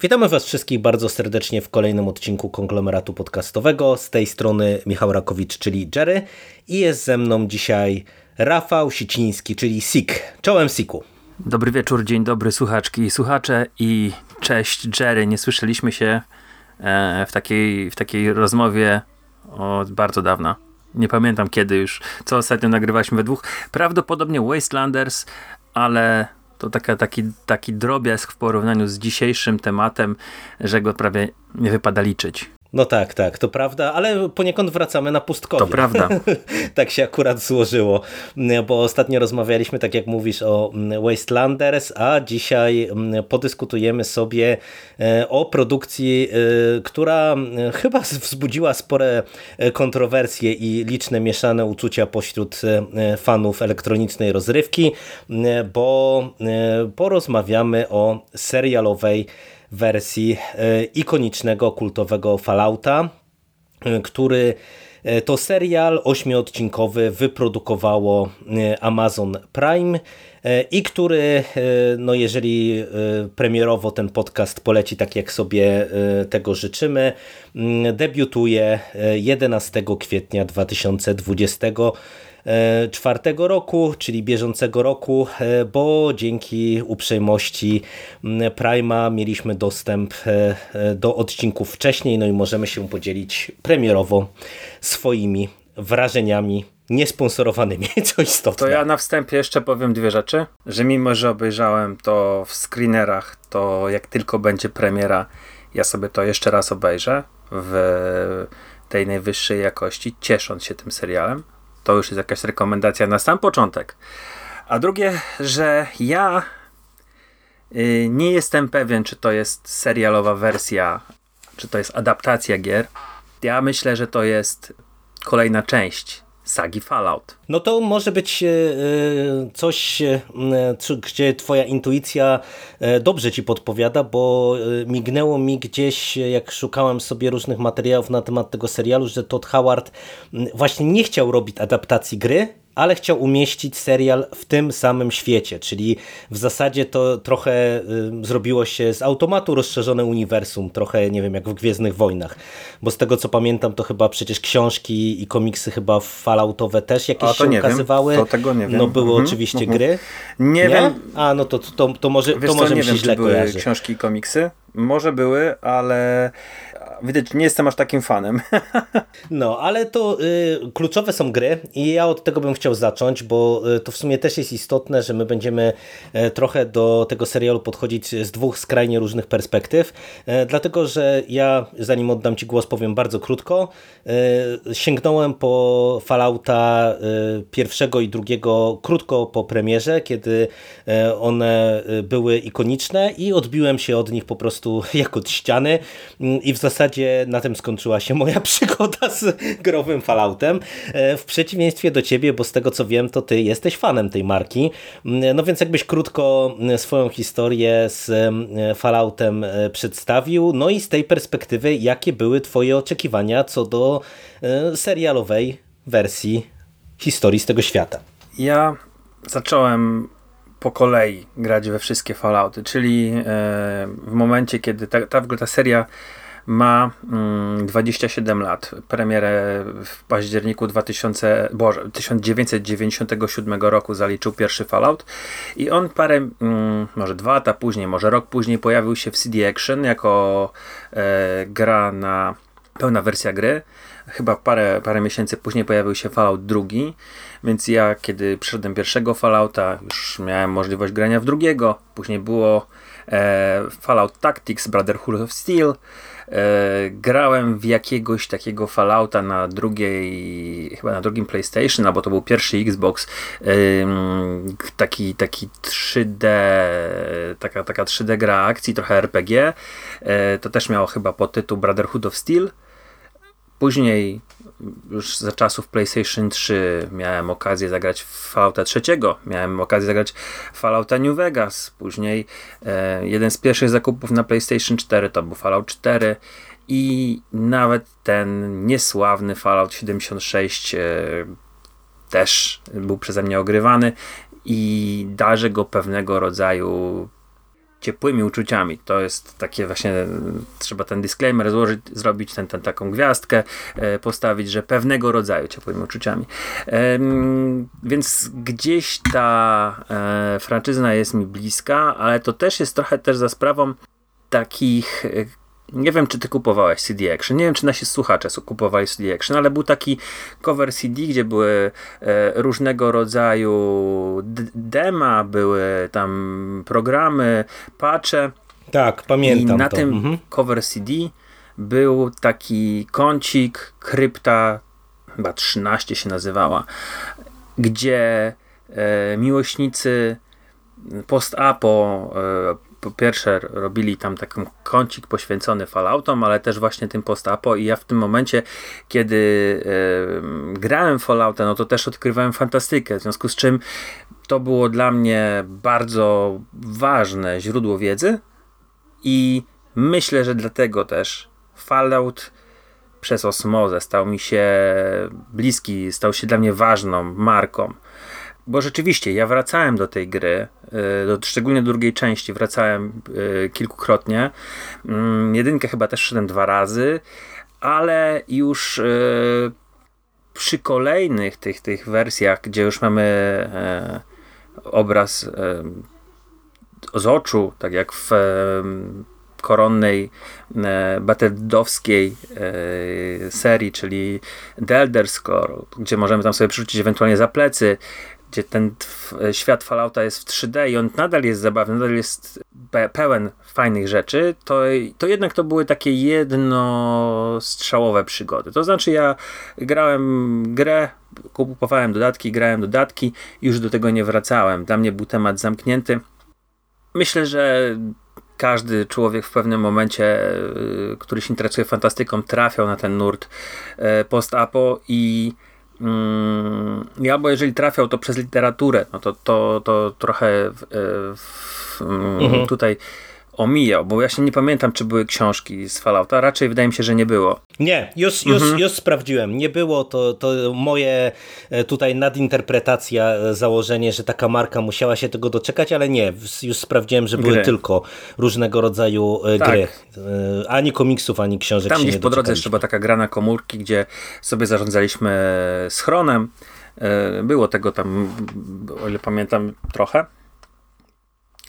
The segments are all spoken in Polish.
Witamy Was wszystkich bardzo serdecznie w kolejnym odcinku konglomeratu podcastowego. Z tej strony Michał Rakowicz, czyli Jerry, i jest ze mną dzisiaj Rafał Siciński, czyli Sik. Czołem Siku. Dobry wieczór, dzień dobry słuchaczki i słuchacze i cześć Jerry. Nie słyszeliśmy się e, w takiej, w takiej rozmowie od bardzo dawna. Nie pamiętam kiedy już, co ostatnio nagrywaliśmy we dwóch. Prawdopodobnie Wastelanders, ale to taka, taki, taki drobiazg w porównaniu z dzisiejszym tematem, że go prawie nie wypada liczyć. No tak, tak, to prawda, ale poniekąd wracamy na pustkowie. To prawda. tak się akurat złożyło, bo ostatnio rozmawialiśmy, tak jak mówisz, o Wastelanders, a dzisiaj podyskutujemy sobie e, o produkcji, e, która chyba wzbudziła spore e, kontrowersje i liczne mieszane uczucia pośród fanów elektronicznej rozrywki, bo porozmawiamy o serialowej wersji e, ikonicznego, kultowego Fallouta, e, który e, to serial ośmiodcinkowy wyprodukowało Amazon Prime i który, no jeżeli premierowo ten podcast poleci tak jak sobie tego życzymy, debiutuje 11 kwietnia 2020 czwartego roku, czyli bieżącego roku, e, bo dzięki uprzejmości Prima mieliśmy dostęp e, e, do odcinków wcześniej, no i możemy się podzielić premierowo swoimi wrażeniami niesponsorowanymi, co istotne. To ja na wstępie jeszcze powiem dwie rzeczy, że mimo, że obejrzałem to w screenerach, to jak tylko będzie premiera, ja sobie to jeszcze raz obejrzę w tej najwyższej jakości, ciesząc się tym serialem to już jest jakaś rekomendacja na sam początek. A drugie, że ja y, nie jestem pewien, czy to jest serialowa wersja, czy to jest adaptacja gier. Ja myślę, że to jest kolejna część sagi Fallout. No to może być e, e, coś, e, gdzie twoja intuicja dobrze ci podpowiada, bo mignęło mi gdzieś, jak szukałem sobie różnych materiałów na temat tego serialu, że Todd Howard właśnie nie chciał robić adaptacji gry, ale chciał umieścić serial w tym samym świecie, czyli w zasadzie to trochę zrobiło się z automatu rozszerzone uniwersum, trochę nie wiem jak w Gwiezdnych Wojnach, bo z tego co pamiętam to chyba przecież książki i komiksy chyba falloutowe też jakieś się ukazywały. To tego nie wiem. No były mhm, oczywiście mhm. gry. Nie, nie, wiem. A no to, to, to może, Wiesz to może co, mi się wiem, źle czy były książki i komiksy. Może były, ale widać, nie jestem aż takim fanem. No, ale to y, kluczowe są gry i ja od tego bym chciał zacząć, bo y, to w sumie też jest istotne, że my będziemy y, trochę do tego serialu podchodzić z dwóch skrajnie różnych perspektyw, y, dlatego, że ja, zanim oddam Ci głos, powiem bardzo krótko. Y, sięgnąłem po Fallouta pierwszego i drugiego krótko po premierze, kiedy one były ikoniczne i odbiłem się od nich po prostu jak od ściany mm, i w zasadzie zasadzie na tym skończyła się moja przygoda z growym Falloutem. E, w przeciwieństwie do ciebie, bo z tego co wiem, to ty jesteś fanem tej marki. Mm, no więc jakbyś krótko mm, swoją historię z mm, Falloutem e, przedstawił, no i z tej perspektywy, jakie były twoje oczekiwania co do e, serialowej wersji historii z tego świata? Ja zacząłem po kolei grać we wszystkie Fallouty, czyli w momencie, kiedy ta, ta, ta seria ma mm, 27 lat. Premierę w październiku 2000, Boże, 1997 roku zaliczył pierwszy Fallout i on parę, mm, może dwa lata później, może rok później pojawił się w CD Action jako e, gra na pełna wersja gry. Chyba parę, parę miesięcy później pojawił się Fallout drugi, więc ja kiedy przyszedłem pierwszego Fallouta, już miałem możliwość grania w drugiego. Później było e, Fallout Tactics, Brotherhood of Steel, grałem w jakiegoś takiego Fallouta na drugiej, chyba na drugim PlayStation, albo to był pierwszy Xbox, taki, taki 3D, taka, taka 3D gra akcji, trochę RPG. E, to też miało chyba podtytuł Brotherhood of Steel. Później już za czasów PlayStation 3 miałem okazję zagrać w Fallouta trzeciego, miałem okazję zagrać Fallouta New Vegas, później e, jeden z pierwszych zakupów na PlayStation 4 to był Fallout 4 i nawet ten niesławny Fallout 76 e, też był przeze mnie ogrywany i darzę go pewnego rodzaju ciepłymi uczuciami. To jest takie właśnie, trzeba ten disclaimer złożyć, zrobić, ten, ten taką gwiazdkę e, postawić, że pewnego rodzaju ciepłymi uczuciami. E, więc gdzieś ta e, franczyzna jest mi bliska, ale to też jest trochę też za sprawą takich e, nie wiem, czy ty kupowałeś CD Action. Nie wiem, czy nasi słuchacze kupowali CD Action, ale był taki cover CD, gdzie były e, różnego rodzaju dema, były tam programy, patche. Tak, pamiętam. I na to. tym mhm. cover CD był taki kącik, krypta, chyba 13 się nazywała, gdzie e, miłośnicy post-apo e, po pierwsze robili tam taki kącik poświęcony Falloutom, ale też właśnie tym post-apo. I ja w tym momencie, kiedy grałem Fallouta, no to też odkrywałem fantastykę, w związku z czym to było dla mnie bardzo ważne źródło wiedzy. I myślę, że dlatego też Fallout przez osmozę stał mi się bliski, stał się dla mnie ważną marką bo rzeczywiście ja wracałem do tej gry, y, do, szczególnie do drugiej części, wracałem y, kilkukrotnie. Mm, jedynkę chyba też szedłem dwa razy, ale już y, przy kolejnych tych, tych wersjach, gdzie już mamy e, obraz e, z oczu, tak jak w e, koronnej Battlefieldowskiej serii, czyli The Elder Scroll, gdzie możemy tam sobie przerzucić ewentualnie za plecy, gdzie ten świat Fallouta jest w 3D i on nadal jest zabawny, nadal jest pe pełen fajnych rzeczy, to, to jednak to były takie jednostrzałowe przygody. To znaczy ja grałem grę, kupowałem dodatki, grałem dodatki i już do tego nie wracałem. Dla mnie był temat zamknięty. Myślę, że każdy człowiek w pewnym momencie, y, który się interesuje fantastyką, trafiał na ten nurt y, post-apo i Mm, ja, bo jeżeli trafiał to przez literaturę, no to, to, to trochę w, e, w, mm, mhm. tutaj omijał, bo ja się nie pamiętam, czy były książki z Fallouta, raczej wydaje mi się, że nie było. Nie, już, już, mhm. już sprawdziłem, nie było, to, to moje e, tutaj nadinterpretacja, e, założenie, że taka marka musiała się tego doczekać, ale nie, już sprawdziłem, że były gry. tylko różnego rodzaju e, tak. gry. Ani komiksów, ani książek Tam gdzieś po drodze jeszcze była taka gra na komórki, gdzie sobie zarządzaliśmy schronem, było tego tam, o ile pamiętam, trochę.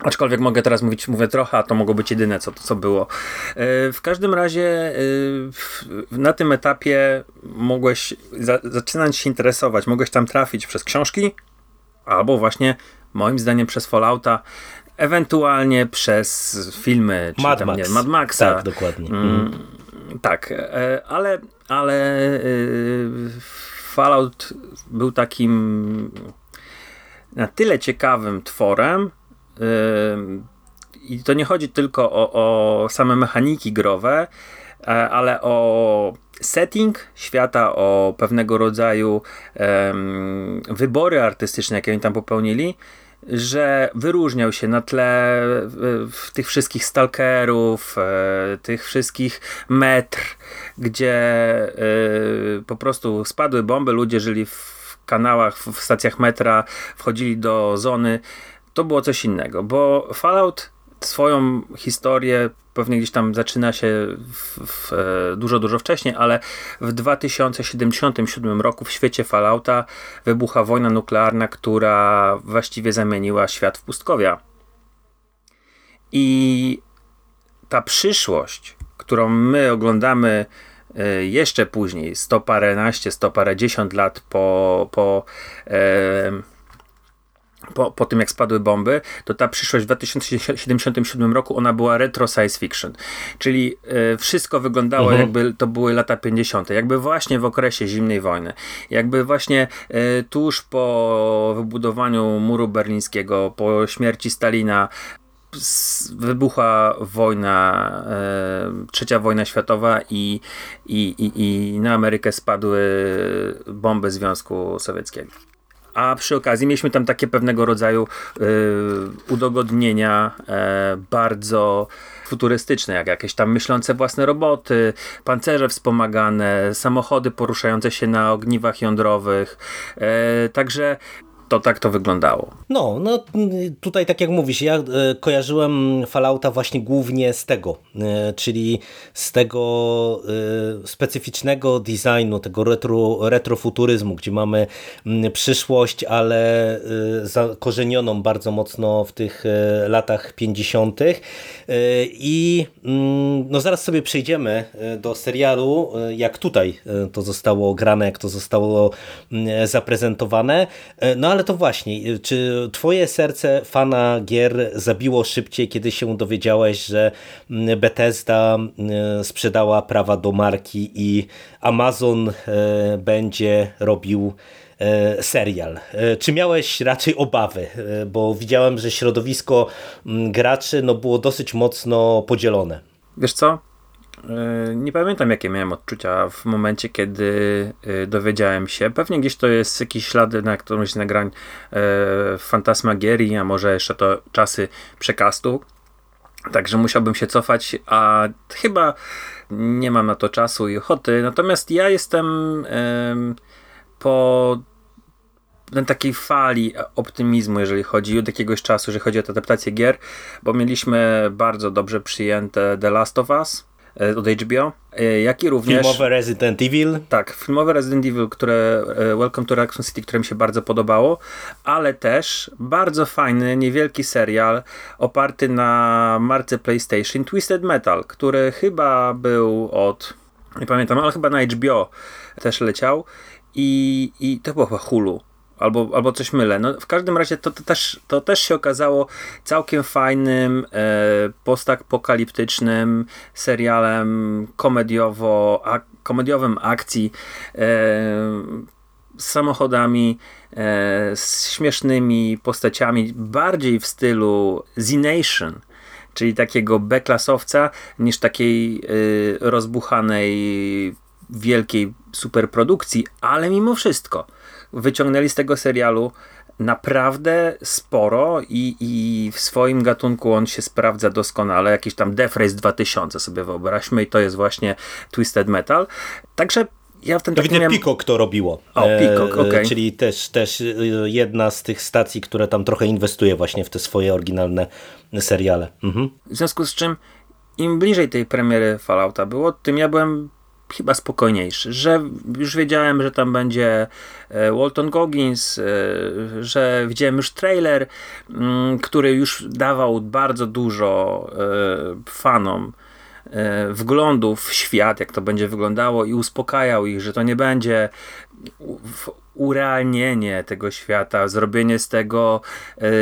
Aczkolwiek mogę teraz mówić, mówię trochę, a to mogło być jedyne, co, co było. E, w każdym razie e, na tym etapie mogłeś za, zaczynać się interesować, mogłeś tam trafić przez książki, albo właśnie moim zdaniem przez Fallouta, ewentualnie przez filmy, czy Mad, tam, Max. Nie, Mad Maxa. Tak, dokładnie. Mm, mm. Tak, e, ale, ale Fallout był takim na tyle ciekawym tworem, i to nie chodzi tylko o, o same mechaniki growe, e, ale o setting świata, o pewnego rodzaju um, wybory artystyczne, jakie oni tam popełnili, że wyróżniał się na tle w tych wszystkich stalkerów, e, tych wszystkich metr, gdzie e, po prostu spadły bomby, ludzie żyli w kanałach, w stacjach metra, wchodzili do zony to było coś innego, bo Fallout swoją historię pewnie gdzieś tam zaczyna się w, w, e, dużo, dużo wcześniej, ale w 2077 roku w świecie Fallouta wybucha wojna nuklearna, która właściwie zamieniła świat w pustkowia. I ta przyszłość, którą my oglądamy e, jeszcze później, sto paręnaście, sto parędziesiąt lat po, po e, po, po tym jak spadły bomby, to ta przyszłość w 2077 roku ona była retro science fiction. Czyli y, wszystko wyglądało mhm. jakby to były lata 50. Jakby właśnie w okresie zimnej wojny. Jakby właśnie y, tuż po wybudowaniu muru berlińskiego, po śmierci Stalina, wybucha wojna, e, trzecia wojna światowa i, i, i, i na Amerykę spadły bomby Związku Sowieckiego a przy okazji mieliśmy tam takie pewnego rodzaju y, udogodnienia e, bardzo futurystyczne, jak jakieś tam myślące własne roboty, pancerze wspomagane, samochody poruszające się na ogniwach jądrowych. E, także to tak to wyglądało. No, no tutaj tak jak mówisz, ja e, kojarzyłem Fallouta właśnie głównie z tego, e, czyli z tego e, specyficznego designu, tego retro, retrofuturyzmu, gdzie mamy przyszłość, ale zakorzenioną bardzo mocno w tych latach 50. I no zaraz sobie przejdziemy do serialu, jak tutaj to zostało grane, jak to zostało zaprezentowane. No ale to właśnie, czy twoje serce fana gier zabiło szybciej, kiedy się dowiedziałeś, że Bethesda sprzedała prawa do marki i Amazon e, będzie robił e, serial. E, czy miałeś raczej obawy? Bo widziałem, że środowisko graczy no, było dosyć mocno podzielone. Wiesz co? E, nie pamiętam, jakie miałem odczucia w momencie, kiedy e, dowiedziałem się. Pewnie gdzieś to jest jakiś ślad na którymś nagrań e, Fantasmagierii, a może jeszcze to czasy przekastu. Także musiałbym się cofać, a chyba nie mam na to czasu i ochoty. Natomiast ja jestem po takiej fali optymizmu, jeżeli chodzi od jakiegoś czasu, jeżeli chodzi o adaptację gier, bo mieliśmy bardzo dobrze przyjęte The Last of Us, od HBO, e, jak i również... Filmowe Resident Evil. Tak, filmowe Resident Evil, które e, Welcome to Raccoon City, które mi się bardzo podobało, ale też bardzo fajny, niewielki serial oparty na marce PlayStation Twisted Metal, który chyba był od... nie pamiętam, ale chyba na HBO też leciał. I, i to było chyba Hulu albo, albo coś mylę. No, w każdym razie to, to, też, to też się okazało całkiem fajnym, e, postapokaliptycznym serialem komediowo, a, komediowym akcji e, z samochodami, e, z śmiesznymi postaciami, bardziej w stylu Z-Nation, czyli takiego B-klasowca, niż takiej e, rozbuchanej, wielkiej superprodukcji, ale mimo wszystko – wyciągnęli z tego serialu naprawdę sporo i, i w swoim gatunku on się sprawdza doskonale. Jakiś tam Death Race 2000 sobie wyobraźmy i to jest właśnie Twisted Metal. Także ja w ten to widzę miałem... Peacock to robiło. O, Peacock, e, okay. Czyli też, też jedna z tych stacji, które tam trochę inwestuje właśnie w te swoje oryginalne seriale. Mhm. W związku z czym im bliżej tej premiery Fallouta było, tym ja byłem chyba spokojniejszy, że już wiedziałem, że tam będzie e, Walton Goggins, e, że widziałem już trailer, mm, który już dawał bardzo dużo e, fanom wglądów w świat, jak to będzie wyglądało i uspokajał ich, że to nie będzie urealnienie tego świata, zrobienie z tego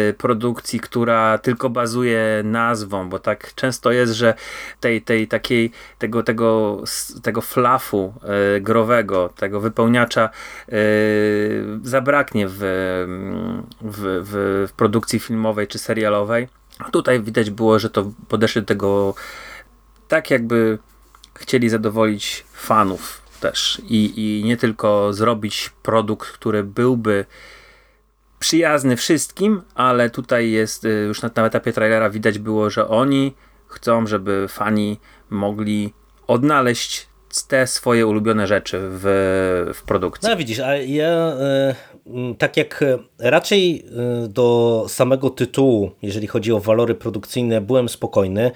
y, produkcji, która tylko bazuje nazwą, bo tak często jest, że tej, tej takiej, tego, tego, tego flafu y, growego, tego wypełniacza y, zabraknie w, w, w, w produkcji filmowej czy serialowej. Tutaj widać było, że to podeszli do tego tak jakby chcieli zadowolić fanów też i, i nie tylko zrobić produkt, który byłby przyjazny wszystkim, ale tutaj jest y, już na, na etapie trailera widać było, że oni chcą, żeby fani mogli odnaleźć te swoje ulubione rzeczy w, w produkcji. No widzisz, a ja y, tak jak raczej y, do samego tytułu, jeżeli chodzi o walory produkcyjne, byłem spokojny,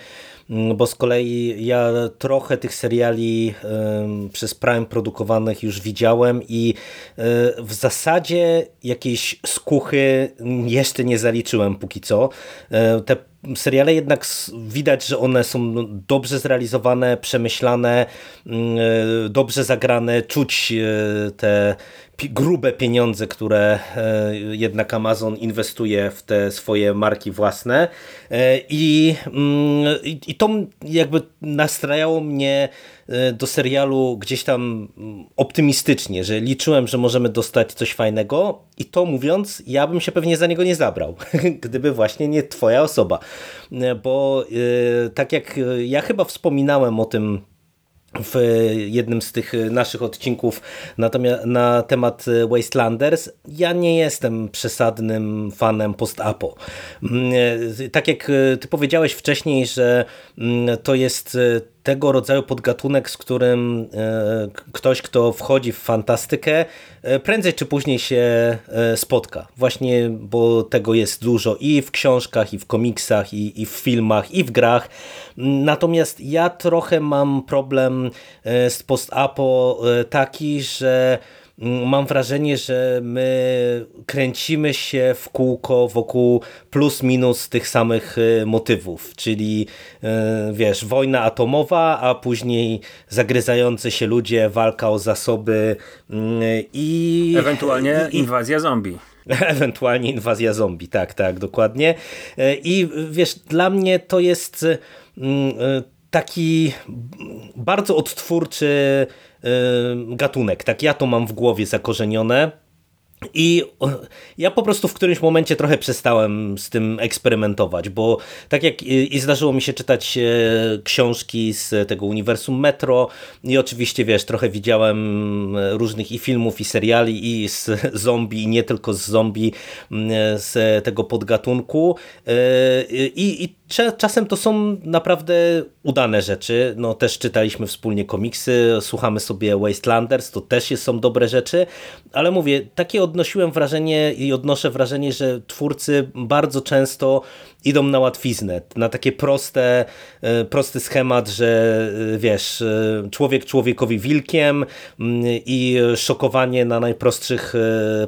bo z kolei ja trochę tych seriali przez Prime produkowanych już widziałem i e, w zasadzie jakiejś skuchy jeszcze nie zaliczyłem póki co. E, te seriale jednak widać, że one są dobrze zrealizowane, przemyślane, mm, e, dobrze zagrane, czuć te grube pieniądze, które jednak Amazon inwestuje w te swoje marki własne e, i, mm, i to jakby nastrajało mnie e, do serialu gdzieś tam mm, optymistycznie, że liczyłem, że możemy dostać coś fajnego i to mówiąc, ja bym się pewnie za niego nie zabrał, gdyby właśnie nie twoja osoba, bo tak jak ja chyba wspominałem o tym w jednym z tych naszych odcinków natomiast na temat Wastelanders. Ja nie jestem przesadnym fanem post-apo. Mm, tak jak ty powiedziałeś wcześniej, że mm, to jest tego rodzaju podgatunek, z którym ktoś, kto wchodzi w fantastykę, prędzej czy później się spotka. Właśnie, bo tego jest dużo i w książkach, i w komiksach, i, i w filmach, i w grach. Natomiast ja trochę mam problem z post-apo taki, że mam wrażenie, że my kręcimy się w kółko wokół plus minus tych samych e, motywów, czyli e, wiesz, wojna atomowa, a później zagryzający się ludzie, walka o zasoby mm, i... Ewentualnie i, inwazja zombie. Ewentualnie inwazja zombie, tak, tak, dokładnie. I wiesz, dla mnie to jest taki bardzo odtwórczy gatunek. Tak ja to mam w głowie zakorzenione. I ja po prostu w którymś momencie trochę przestałem z tym eksperymentować, bo tak jak i zdarzyło mi się czytać e, książki z tego uniwersum Metro i oczywiście wiesz, trochę widziałem różnych i filmów i seriali i z zombie i nie tylko z zombie z tego podgatunku i, i czasem to są naprawdę udane rzeczy. No też czytaliśmy wspólnie komiksy, słuchamy sobie Wastelanders, to też są dobre rzeczy, ale mówię, takie odnosiłem wrażenie i odnoszę wrażenie, że twórcy bardzo często idą na łatwiznę, na takie proste, e, prosty schemat, że e, wiesz, e, człowiek człowiekowi wilkiem mm, i szokowanie na najprostszych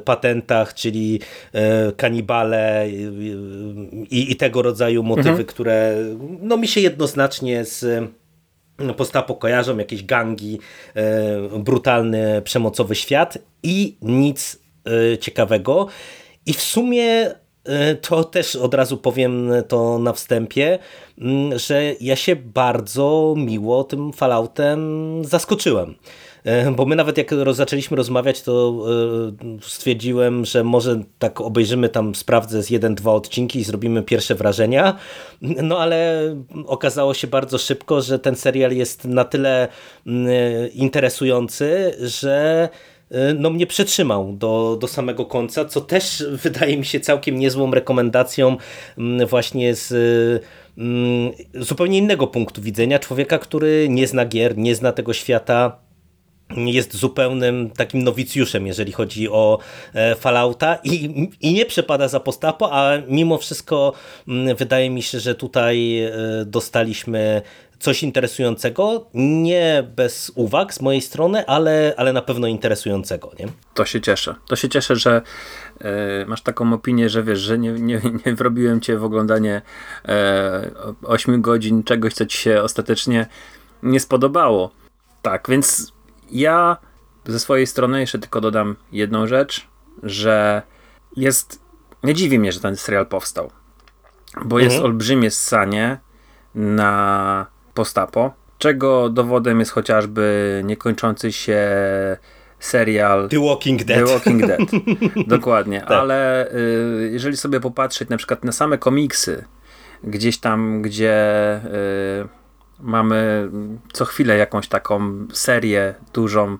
patentach, czyli kanibale i, i tego rodzaju motywy, mhm. które no, mi się jednoznacznie z postapo kojarzą, jakieś gangi, brutalny, przemocowy świat i nic ciekawego. I w sumie to też od razu powiem to na wstępie, mm, że ja się bardzo miło tym Falloutem zaskoczyłem. E, bo my nawet jak zaczęliśmy rozmawiać, to e, stwierdziłem, że może tak obejrzymy tam, sprawdzę z jeden, dwa odcinki i zrobimy pierwsze wrażenia. No ale okazało się bardzo szybko, że ten serial jest na tyle mm, interesujący, że E, no mnie przetrzymał do, do samego końca, co też wydaje mi się całkiem niezłą rekomendacją mm, właśnie z mm, zupełnie innego punktu widzenia. Człowieka, który nie zna gier, nie zna tego świata, jest zupełnym takim nowicjuszem, jeżeli chodzi o e, Fallouta i, i nie przepada za postapo, a mimo wszystko mm, wydaje mi się, że tutaj e, dostaliśmy coś interesującego, nie bez uwag z mojej strony, ale, ale na pewno interesującego. Nie? To się cieszę. To się cieszę, że e, masz taką opinię, że wiesz, że nie, nie, nie wrobiłem cię w oglądanie e, 8 godzin czegoś, co ci się ostatecznie nie spodobało. Tak, więc ja ze swojej strony jeszcze tylko dodam jedną rzecz, że jest. Nie dziwi mnie, że ten serial powstał, bo mhm. jest olbrzymie ssanie na postapo, czego dowodem jest chociażby niekończący się serial The Walking Dead. The Walking Dead. Dokładnie, tak. ale y, jeżeli sobie popatrzeć na przykład na same komiksy, gdzieś tam, gdzie y, mamy co chwilę jakąś taką serię dużą,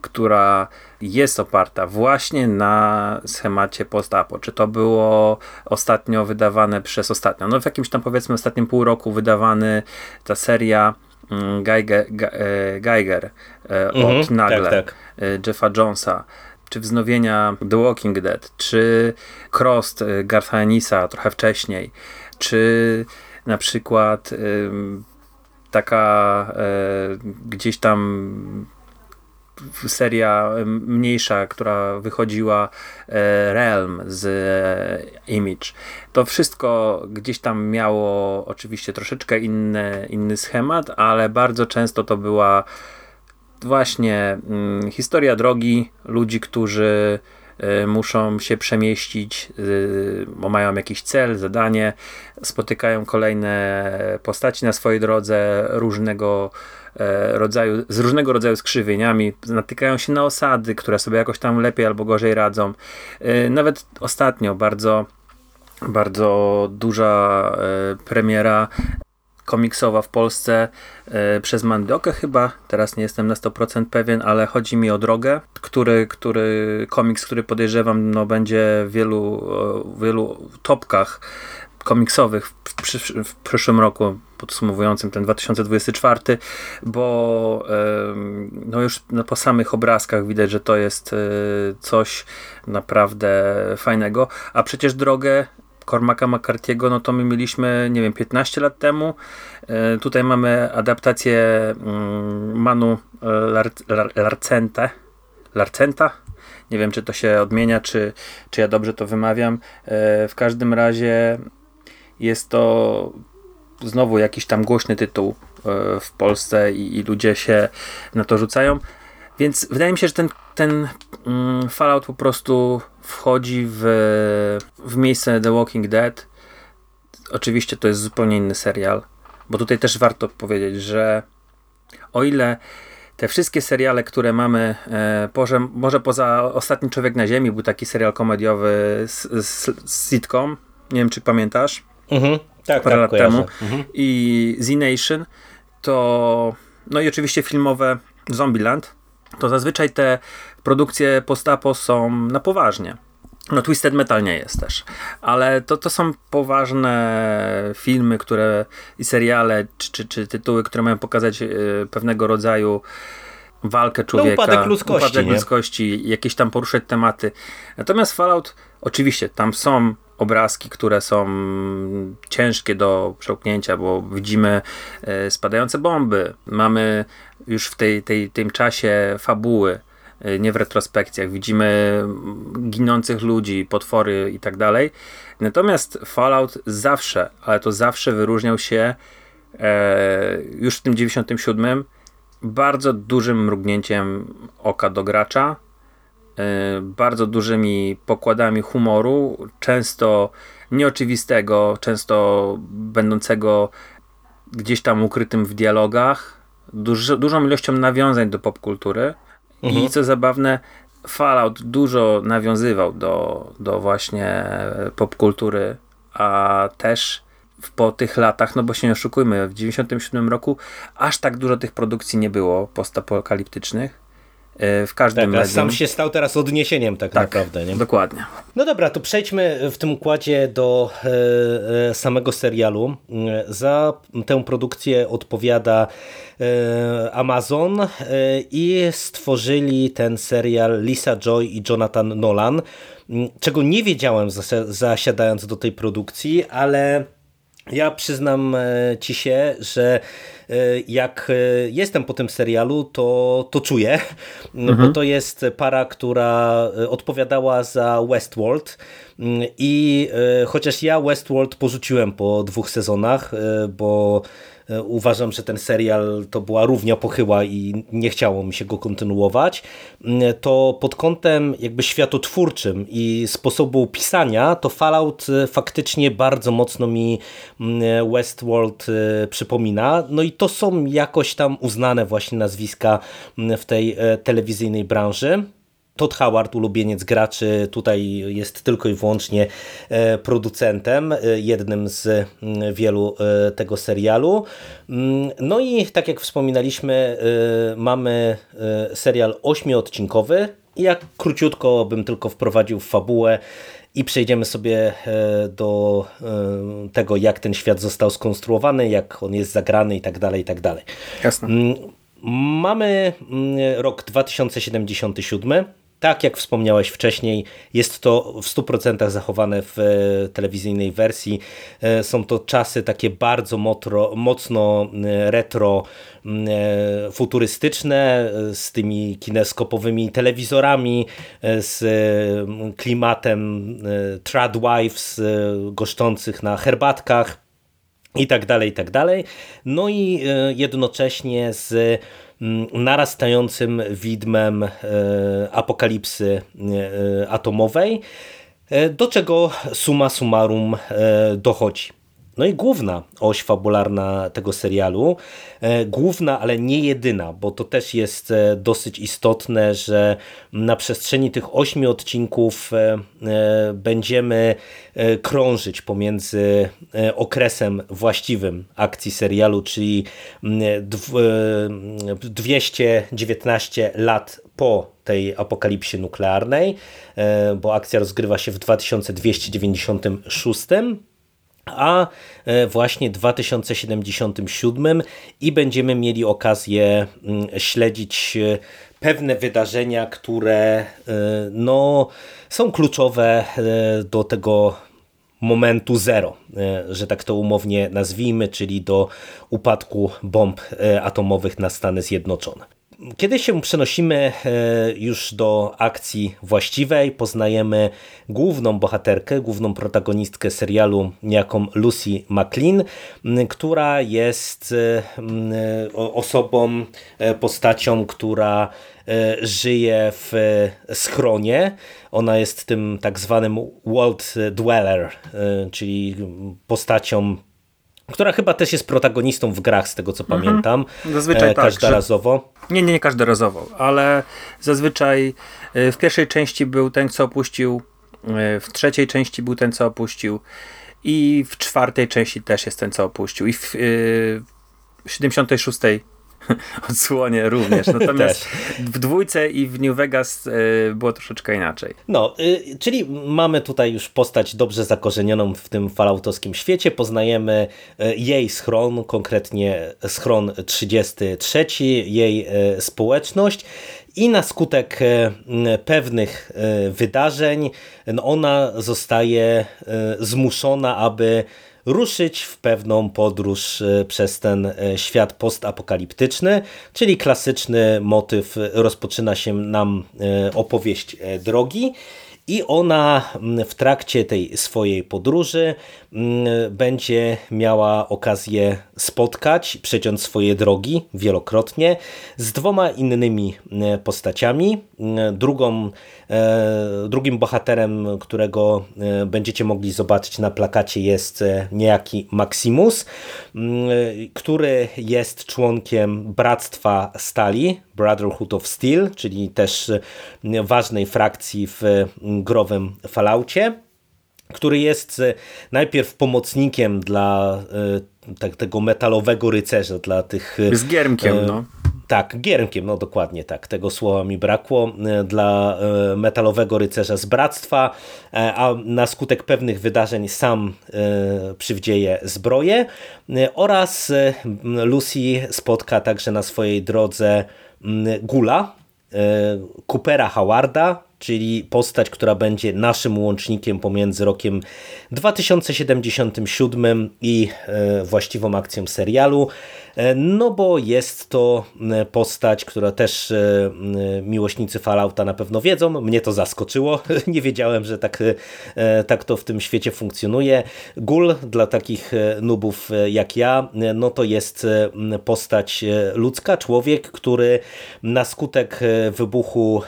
która jest oparta właśnie na schemacie post-apo. Czy to było ostatnio wydawane przez ostatnio, no w jakimś tam powiedzmy ostatnim pół roku wydawany ta seria mm, Geiger, e, Geiger e, mhm, od Nagle, tak, tak. Jeffa Jonesa czy wznowienia The Walking Dead, czy Crossed Gartha Enisa trochę wcześniej, czy na przykład taka gdzieś tam seria mniejsza, która wychodziła e, Realm z e, Image. To wszystko gdzieś tam miało oczywiście troszeczkę inny, inny schemat, ale bardzo często to była właśnie mm, historia drogi ludzi, którzy muszą się przemieścić, bo mają jakiś cel, zadanie, spotykają kolejne postaci na swojej drodze różnego E, rodzaju, z różnego rodzaju skrzywieniami, natykają się na osady, które sobie jakoś tam lepiej albo gorzej radzą. E, nawet ostatnio bardzo, bardzo duża e, premiera komiksowa w Polsce przez Mandokę chyba, teraz nie jestem na 100% pewien, ale chodzi mi o Drogę, który, który komiks, który podejrzewam no, będzie w wielu, wielu topkach komiksowych w, przysz w przyszłym roku, podsumowującym ten 2024, bo no już no po samych obrazkach widać, że to jest coś naprawdę fajnego, a przecież drogę Cormaca McCarthy'ego, no to my mieliśmy, nie wiem, 15 lat temu. E, tutaj mamy adaptację mm, Manu e, Lar Lar Larcente. Larcenta? Nie wiem, czy to się odmienia, czy, czy ja dobrze to wymawiam. E, w każdym razie jest to znowu jakiś tam głośny tytuł w Polsce i, i ludzie się na to rzucają. Więc wydaje mi się, że ten, ten mm, Fallout po prostu wchodzi w, w miejsce The Walking Dead. Oczywiście to jest zupełnie inny serial, bo tutaj też warto powiedzieć, że o ile te wszystkie seriale, które mamy, e, może, może poza Ostatni Człowiek na Ziemi był taki serial komediowy z, z, z sitcom, nie wiem czy pamiętasz, mhm. tak, parę tak, lat temu, mhm. i Z Nation, to no i oczywiście filmowe Zombieland, to zazwyczaj te produkcje postapo są na poważnie. No Twisted Metal nie jest też, ale to, to są poważne filmy, które i seriale, czy, czy, czy tytuły, które mają pokazać y, pewnego rodzaju walkę człowieka, no, upadek ludzkości, upadek ludzkości jakieś tam poruszać tematy. Natomiast Fallout, oczywiście, tam są obrazki, które są ciężkie do przełknięcia, bo widzimy y, spadające bomby, mamy już w tej, tej, tym czasie fabuły, nie w retrospekcjach. Widzimy ginących ludzi, potwory i tak dalej. Natomiast Fallout zawsze, ale to zawsze wyróżniał się e, już w tym 97 bardzo dużym mrugnięciem oka do gracza, e, bardzo dużymi pokładami humoru, często nieoczywistego, często będącego gdzieś tam ukrytym w dialogach, duż, dużą ilością nawiązań do popkultury mhm. i co zabawne, Fallout dużo nawiązywał do, do właśnie popkultury, a też po tych latach, no bo się nie oszukujmy, w 97 roku aż tak dużo tych produkcji nie było postapokaliptycznych. E, w każdym tak, medium. Sam się stał teraz odniesieniem tak, tak naprawdę. Nie? Dokładnie. No dobra, to przejdźmy w tym układzie do e, e samego serialu. Za tę produkcję odpowiada Amazon i stworzyli ten serial Lisa Joy i Jonathan Nolan, czego nie wiedziałem zasiadając do tej produkcji, ale ja przyznam ci się, że jak e, jestem po tym serialu, to, to czuję, mhm. bo to jest para, która odpowiadała za Westworld i chociaż ja Westworld porzuciłem po dwóch sezonach, bo E, uważam, że ten serial to była równia pochyła i nie chciało mi się go kontynuować, mm, to pod kątem jakby światotwórczym i sposobu pisania, to Fallout e, faktycznie bardzo mocno mi mm, Westworld e, przypomina. No i to są jakoś tam uznane właśnie nazwiska mm, w tej telewizyjnej branży. Todd Howard, ulubieniec graczy, tutaj jest tylko i wyłącznie e, producentem, e, jednym z mm, wielu e, tego serialu. Mm, no i tak jak wspominaliśmy, mamy serial ośmiodcinkowy. Jak króciutko bym tylko wprowadził w fabułę i przejdziemy sobie do tego, jak ten świat został skonstruowany, jak on jest zagrany i tak dalej, i tak dalej. Jasne. Mm, mamy rok 2077 tak jak wspomniałeś wcześniej, jest to w 100% zachowane w e, telewizyjnej wersji. E, są to czasy takie bardzo motro, mocno e, retro, futurystyczne, z tymi kineskopowymi telewizorami, z klimatem tradwives goszczących na herbatkach i tak dalej, i tak dalej. No i jednocześnie z narastającym widmem e, apokalipsy e, atomowej, e, do czego suma summarum dochodzi. No i główna oś fabularna tego serialu, e, główna, ale nie jedyna, bo to też jest e, dosyć istotne, że na przestrzeni tych ośmiu odcinków e, będziemy krążyć pomiędzy okresem właściwym akcji serialu, czyli 219 lat po tej apokalipsie nuklearnej, bo akcja rozgrywa się w 2296 a właśnie 2077 i będziemy mieli okazję mm, śledzić pewne wydarzenia, które no, są kluczowe do tego momentu zero, e, że tak to umownie nazwijmy, czyli do upadku bomb e, atomowych na Stany Zjednoczone. Kiedy się przenosimy e, już do akcji właściwej, poznajemy główną bohaterkę, główną protagonistkę serialu, jaką Lucy McLean, która jest osobą, postacią, która żyje w schronie. Ona jest tym tak zwanym world dweller, czyli postacią która chyba też jest protagonistą w grach, z tego co mhm. pamiętam. Zazwyczaj e, tak. Każdorazowo. Że... Nie, nie, nie każdorazowo, ale zazwyczaj e, w pierwszej części był ten, co opuścił, e, w trzeciej części był ten, co opuścił i w czwartej części też jest ten, co opuścił i w, w 76 odsłonie również. Natomiast w dwójce i w New Vegas y, było troszeczkę inaczej. No, y, czyli mamy tutaj już postać dobrze zakorzenioną w tym falautowskim świecie. Poznajemy y, jej schron, konkretnie schron 33, jej społeczność i na skutek pewnych wydarzeń no ona zostaje zmuszona, aby ruszyć w pewną podróż e, przez ten e, świat postapokaliptyczny, czyli klasyczny motyw rozpoczyna się nam e, opowieść drogi i ona mm, w trakcie tej swojej podróży mm, będzie miała okazję spotkać, przeciąć swoje drogi wielokrotnie z dwoma innymi mm, postaciami. Drugą, e, drugim bohaterem, którego e, będziecie mogli zobaczyć na plakacie jest e, niejaki Maximus, który jest członkiem Bractwa Stali, Brotherhood of Steel, czyli też ważnej frakcji w growym Falloutie, który jest e, najpierw pomocnikiem dla e, tak, tego metalowego rycerza, dla tych... E, z giermkiem, no. Tak, giermkiem, no dokładnie tak, tego słowa mi brakło, dla metalowego rycerza z bractwa, a na skutek pewnych wydarzeń sam przywdzieje zbroję oraz Lucy spotka także na swojej drodze Gula, Coopera Howarda, czyli postać, która będzie naszym łącznikiem pomiędzy rokiem 2077 i e, właściwą akcją serialu. E, no bo jest to e, postać, która też miłośnicy Fallouta na pewno wiedzą. Mnie to zaskoczyło. Nie wiedziałem, że tak, tak to w tym świecie funkcjonuje. Gul dla takich nubów jak ja, no to jest postać ludzka, człowiek, który na skutek wybuchu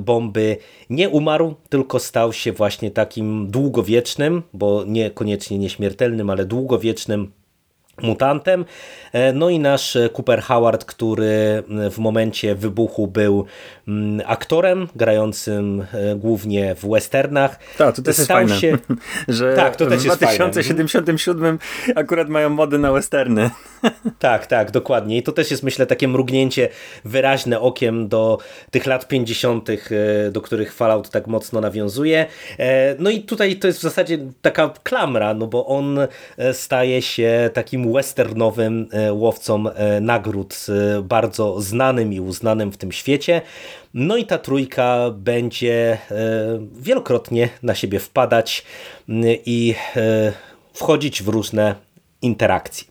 bomby nie umarł, tylko stał się właśnie takim długowiecznym, bo niekoniecznie nieśmiertelnym, ale długowiecznym mutantem. E, no i nasz Cooper Howard, który w momencie wybuchu był aktorem grającym e, głównie w westernach. Tak, to też jest fajne, się... że tak, to też w 2077 akurat mają mody na westerny. Tak, tak, dokładnie. I to też jest myślę takie mrugnięcie wyraźne okiem do tych lat 50., e, do których Fallout tak mocno nawiązuje. No i tutaj to jest w zasadzie taka klamra, no bo on staje się takim westernowym e, łowcą e, nagród, e, bardzo znanym i uznanym w tym świecie. No i ta trójka będzie wielokrotnie na siebie wpadać i wchodzić w różne interakcje.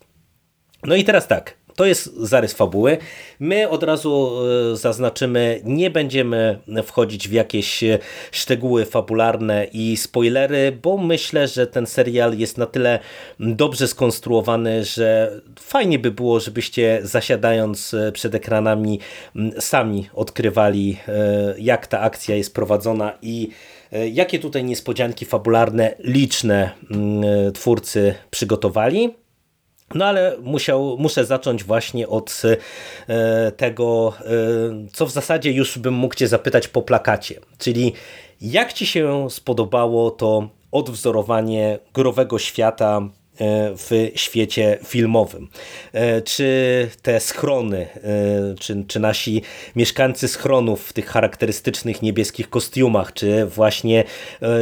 No i teraz tak, to jest zarys fabuły. My od razu e, zaznaczymy, nie będziemy wchodzić w jakieś e, szczegóły fabularne i spoilery, bo myślę, że ten serial jest na tyle dobrze skonstruowany, że fajnie by było, żebyście zasiadając e, przed ekranami sami odkrywali, jak ta akcja jest prowadzona i jakie tutaj niespodzianki fabularne liczne twórcy przygotowali. No ale musiał, muszę zacząć właśnie od e, tego, e, co w zasadzie już bym mógł Cię zapytać po plakacie. Czyli jak Ci się spodobało to odwzorowanie growego świata w świecie filmowym. Czy te schrony, czy, czy nasi mieszkańcy schronów w tych charakterystycznych niebieskich kostiumach, czy właśnie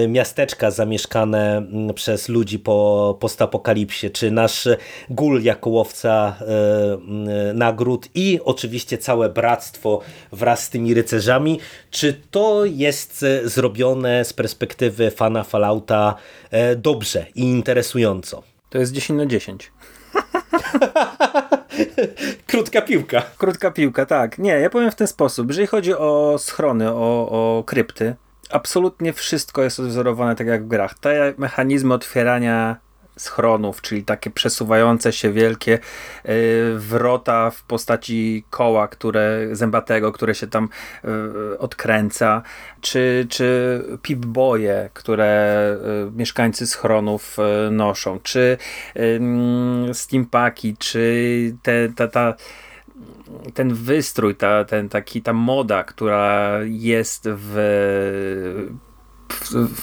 miasteczka zamieszkane mm, przez ludzi po postapokalipsie, czy nasz gul jako łowca mm, nagród i oczywiście całe bractwo wraz z tymi rycerzami, czy to jest zrobione z perspektywy fana Fallouta e, dobrze i interesująco? To jest 10 na 10. Krótka piłka. Krótka piłka, tak. Nie, ja powiem w ten sposób. Jeżeli chodzi o schrony, o, o krypty, absolutnie wszystko jest odwzorowane tak jak w grach. Te mechanizmy otwierania schronów, czyli takie przesuwające się wielkie y, wrota w postaci koła, które zębatego, które się tam y, odkręca, czy, czy pip-boje, które y, mieszkańcy schronów noszą, czy steampaki, czy te, ta, ta ten wystrój, ta, ten taki, ta moda, która jest w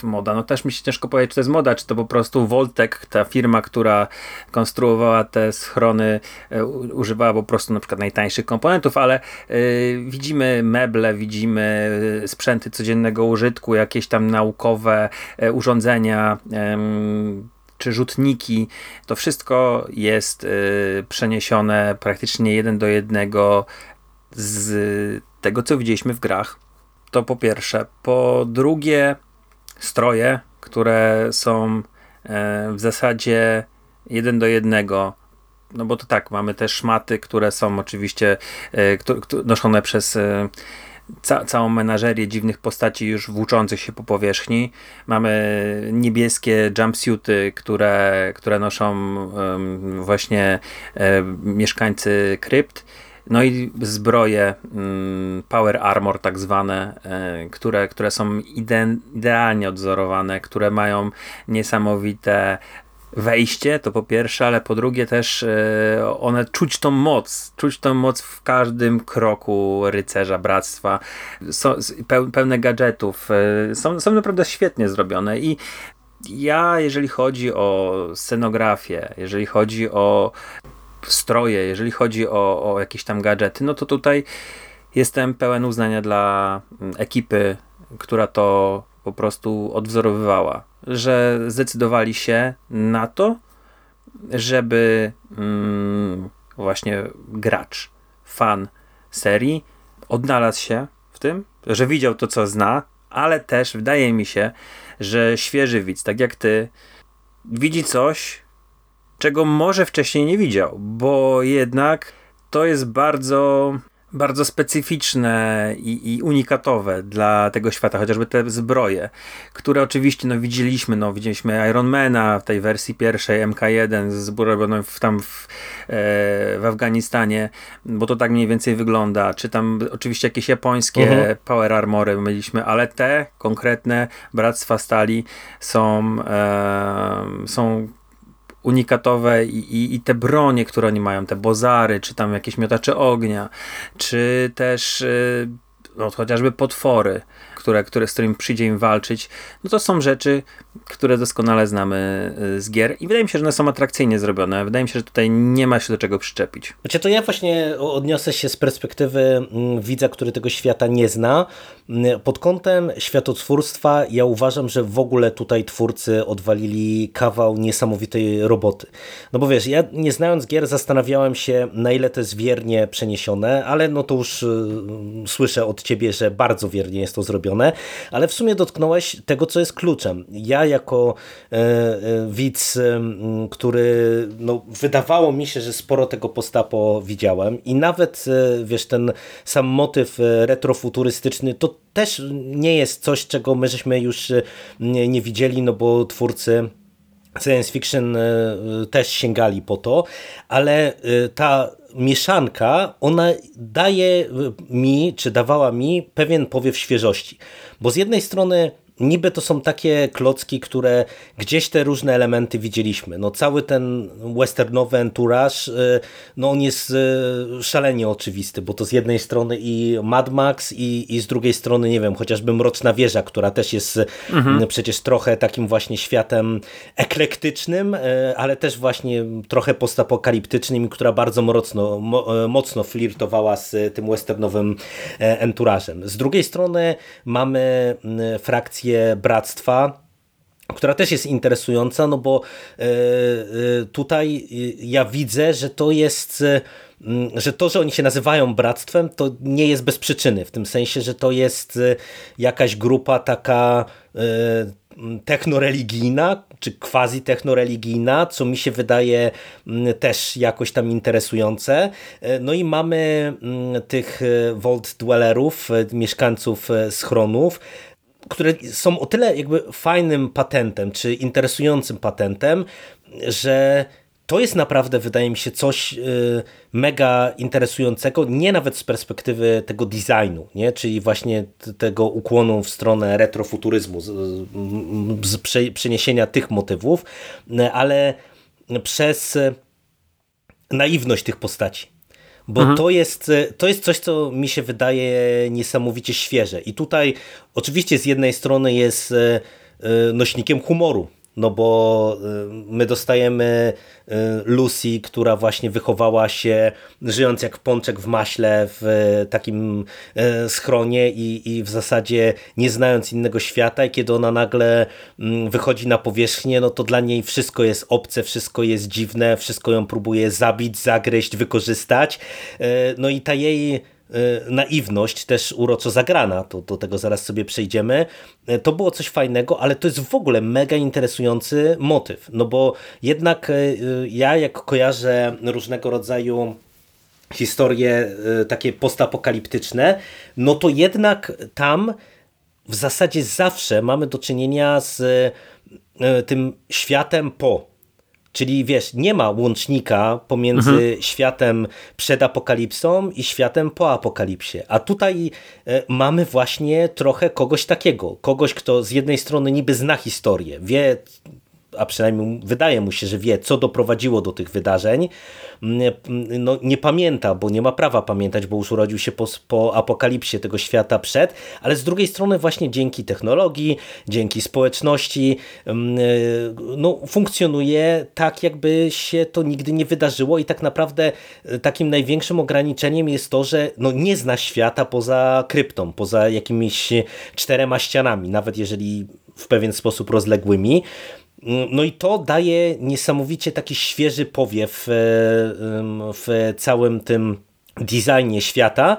moda. No też mi się ciężko powiedzieć, czy to jest moda, czy to po prostu Voltek, ta firma, która konstruowała te schrony, e, używała po prostu na przykład najtańszych komponentów, ale y, widzimy meble, widzimy e, sprzęty codziennego użytku, jakieś tam naukowe y, urządzenia, y, czy rzutniki, to wszystko jest przeniesione praktycznie jeden do jednego z tego, co widzieliśmy w grach. To po pierwsze. Po drugie, stroje, które są e, w zasadzie jeden do jednego. No bo to tak, mamy te szmaty, które są oczywiście e, noszone przez e, ca całą menażerię dziwnych postaci już włóczących się po powierzchni. Mamy niebieskie jumpsuity, które, które noszą właśnie mieszkańcy krypt no i zbroje mm, Power Armor tak zwane, e, które, które są ide idealnie odzorowane, które mają niesamowite wejście, to po pierwsze, ale po drugie też e, one czuć tą moc, czuć tą moc w każdym kroku rycerza, bractwa, pełne gadżetów, e, są, są naprawdę świetnie zrobione i ja, jeżeli chodzi o scenografię, jeżeli chodzi o stroje, jeżeli chodzi o, o jakieś tam gadżety, no to tutaj jestem pełen uznania dla mm, ekipy, która to po prostu odwzorowywała, że zdecydowali się na to, żeby mm, właśnie gracz, fan serii odnalazł się w tym, że widział to, co zna, ale też wydaje mi się, że świeży widz, tak jak ty, widzi coś, czego może wcześniej nie widział, bo jednak to jest bardzo bardzo specyficzne i, i, unikatowe dla tego świata, chociażby te zbroje, które oczywiście no, widzieliśmy, no, widzieliśmy Ironmana w tej wersji pierwszej MK1 z zbroją tam w, e, w Afganistanie, bo to tak mniej więcej wygląda, czy tam oczywiście jakieś japońskie mhm. power armory mieliśmy, ale te konkretne Bractwa Stali są, e, są unikatowe i, i, i, te bronie, które oni mają, te bozary, czy tam jakieś miotacze ognia, czy też y, no, chociażby potwory, które, które, z którymi przyjdzie im walczyć, no to są rzeczy, które doskonale znamy y, z gier i wydaje mi się, że one są atrakcyjnie zrobione. Wydaje mi się, że tutaj nie ma się do czego przyczepić. Znaczy to ja właśnie odniosę się z perspektywy mm, widza, który tego świata nie zna. Mm, pod kątem światotwórstwa ja uważam, że w ogóle tutaj twórcy odwalili kawał niesamowitej roboty. No bo wiesz, ja nie znając gier zastanawiałem się, na ile to jest wiernie przeniesione, ale no to już y, słyszę od ciebie, że bardzo wiernie jest to zrobione zrobione, ale w sumie dotknąłeś tego, co jest kluczem. Ja jako e, e, widz, który no, wydawało mi się, że sporo tego postapo widziałem i nawet, e, wiesz, ten sam motyw retrofuturystyczny, to też nie jest coś, czego my żeśmy już nie, nie widzieli, no bo twórcy science fiction też sięgali po to, ale ta mieszanka, ona daje mi, czy dawała mi pewien powiew świeżości. Bo z jednej strony niby to są takie klocki, które gdzieś te różne elementy widzieliśmy. No cały ten westernowy entourage, y, no on jest y, szalenie oczywisty, bo to z jednej strony i Mad Max i, i z drugiej strony, nie wiem, chociażby Mroczna Wieża, która też jest mhm. przecież trochę takim właśnie światem eklektycznym, y, ale też właśnie trochę postapokaliptycznym, która bardzo mocno, mocno flirtowała z tym westernowym e, entourage'em. Z drugiej strony mamy frakcję Bractwa, która też jest interesująca, no bo e, e, tutaj ja widzę, że to jest że to, że oni się nazywają bractwem, to nie jest bez przyczyny, w tym sensie, że to jest e, jakaś grupa taka technoreligijna, czy quasi-technoreligijna, co mi się wydaje też jakoś tam interesujące. No i mamy tych Vault Dwellerów, mieszkańców schronów, które są o tyle jakby fajnym patentem, czy interesującym patentem, że to jest naprawdę, wydaje mi się, coś y, mega interesującego, nie nawet z perspektywy tego designu, nie? czyli właśnie tego ukłonu w stronę retrofuturyzmu, z, z przeniesienia tych motywów, ale przez naiwność tych postaci bo mhm. to, jest, to jest coś, co mi się wydaje niesamowicie świeże. I tutaj oczywiście z jednej strony jest e, e, nośnikiem humoru, no bo y, my dostajemy y, Lucy, która właśnie wychowała się żyjąc jak pączek w maśle w takim y, schronie i, i w zasadzie nie znając innego świata i kiedy ona nagle mm, wychodzi na powierzchnię, no to dla niej wszystko jest obce, wszystko jest dziwne, wszystko ją próbuje zabić, zagryźć, wykorzystać. No i ta jej naiwność, też uroczo zagrana, to do tego zaraz sobie przejdziemy. E, to było coś fajnego, ale to jest w ogóle mega interesujący motyw, no bo jednak e, ja jak kojarzę różnego rodzaju historie takie postapokaliptyczne, no to jednak tam w zasadzie zawsze mamy do czynienia z tym światem po Czyli wiesz, nie ma łącznika pomiędzy mhm. światem przed apokalipsą i światem po apokalipsie. A tutaj e, mamy właśnie trochę kogoś takiego. Kogoś, kto z jednej strony niby zna historię, wie a przynajmniej wydaje mu się, że wie, co doprowadziło do tych wydarzeń, mm, no, nie pamięta, bo nie ma prawa pamiętać, bo już urodził się po, po apokalipsie tego świata przed, ale z drugiej strony właśnie dzięki technologii, dzięki społeczności mm, no, funkcjonuje tak, jakby się to nigdy nie wydarzyło i tak naprawdę e, takim największym ograniczeniem jest to, że no, nie zna świata poza kryptą, poza jakimiś czterema ścianami, nawet jeżeli w pewien sposób rozległymi. No i to daje niesamowicie taki świeży powiew e, w całym tym designie świata.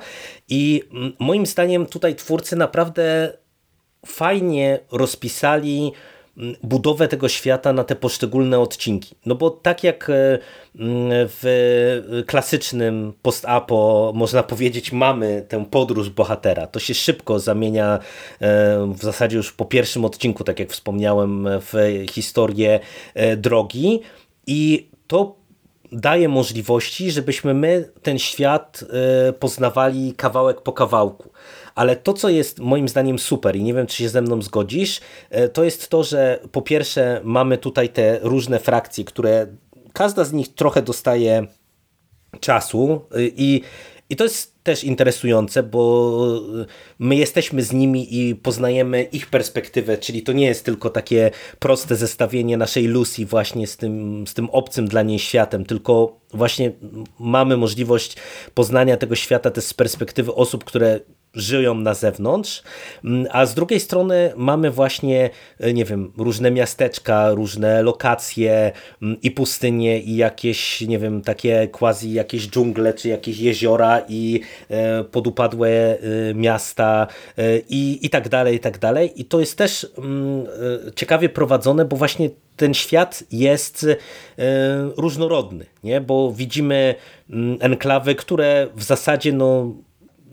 I moim zdaniem tutaj twórcy naprawdę fajnie rozpisali budowę tego świata na te poszczególne odcinki. No bo tak jak e, w klasycznym post-apo można powiedzieć mamy tę podróż bohatera, to się szybko zamienia e, w zasadzie już po pierwszym odcinku, tak jak wspomniałem, w historię e, drogi i to daje możliwości, żebyśmy my ten świat poznawali kawałek po kawałku. Ale to, co jest moim zdaniem super i nie wiem, czy się ze mną zgodzisz, e, to jest to, że po pierwsze mamy tutaj te różne frakcje, które każda z nich trochę dostaje czasu e, i, i to jest też interesujące, bo my jesteśmy z nimi i poznajemy ich perspektywę, czyli to nie jest tylko takie proste zestawienie naszej Lucy właśnie z tym, z tym obcym dla niej światem, tylko właśnie mamy możliwość poznania tego świata też z perspektywy osób, które żyją na zewnątrz, mm, a z drugiej strony mamy właśnie, e, nie wiem, różne miasteczka, różne lokacje mm, i pustynie i jakieś, nie wiem, takie quasi jakieś dżungle, czy jakieś jeziora i e, podupadłe e, miasta i, i tak dalej, i tak dalej. I to jest też mm, ciekawie prowadzone, bo właśnie ten świat jest różnorodny, nie? bo widzimy enklawy, które w zasadzie no,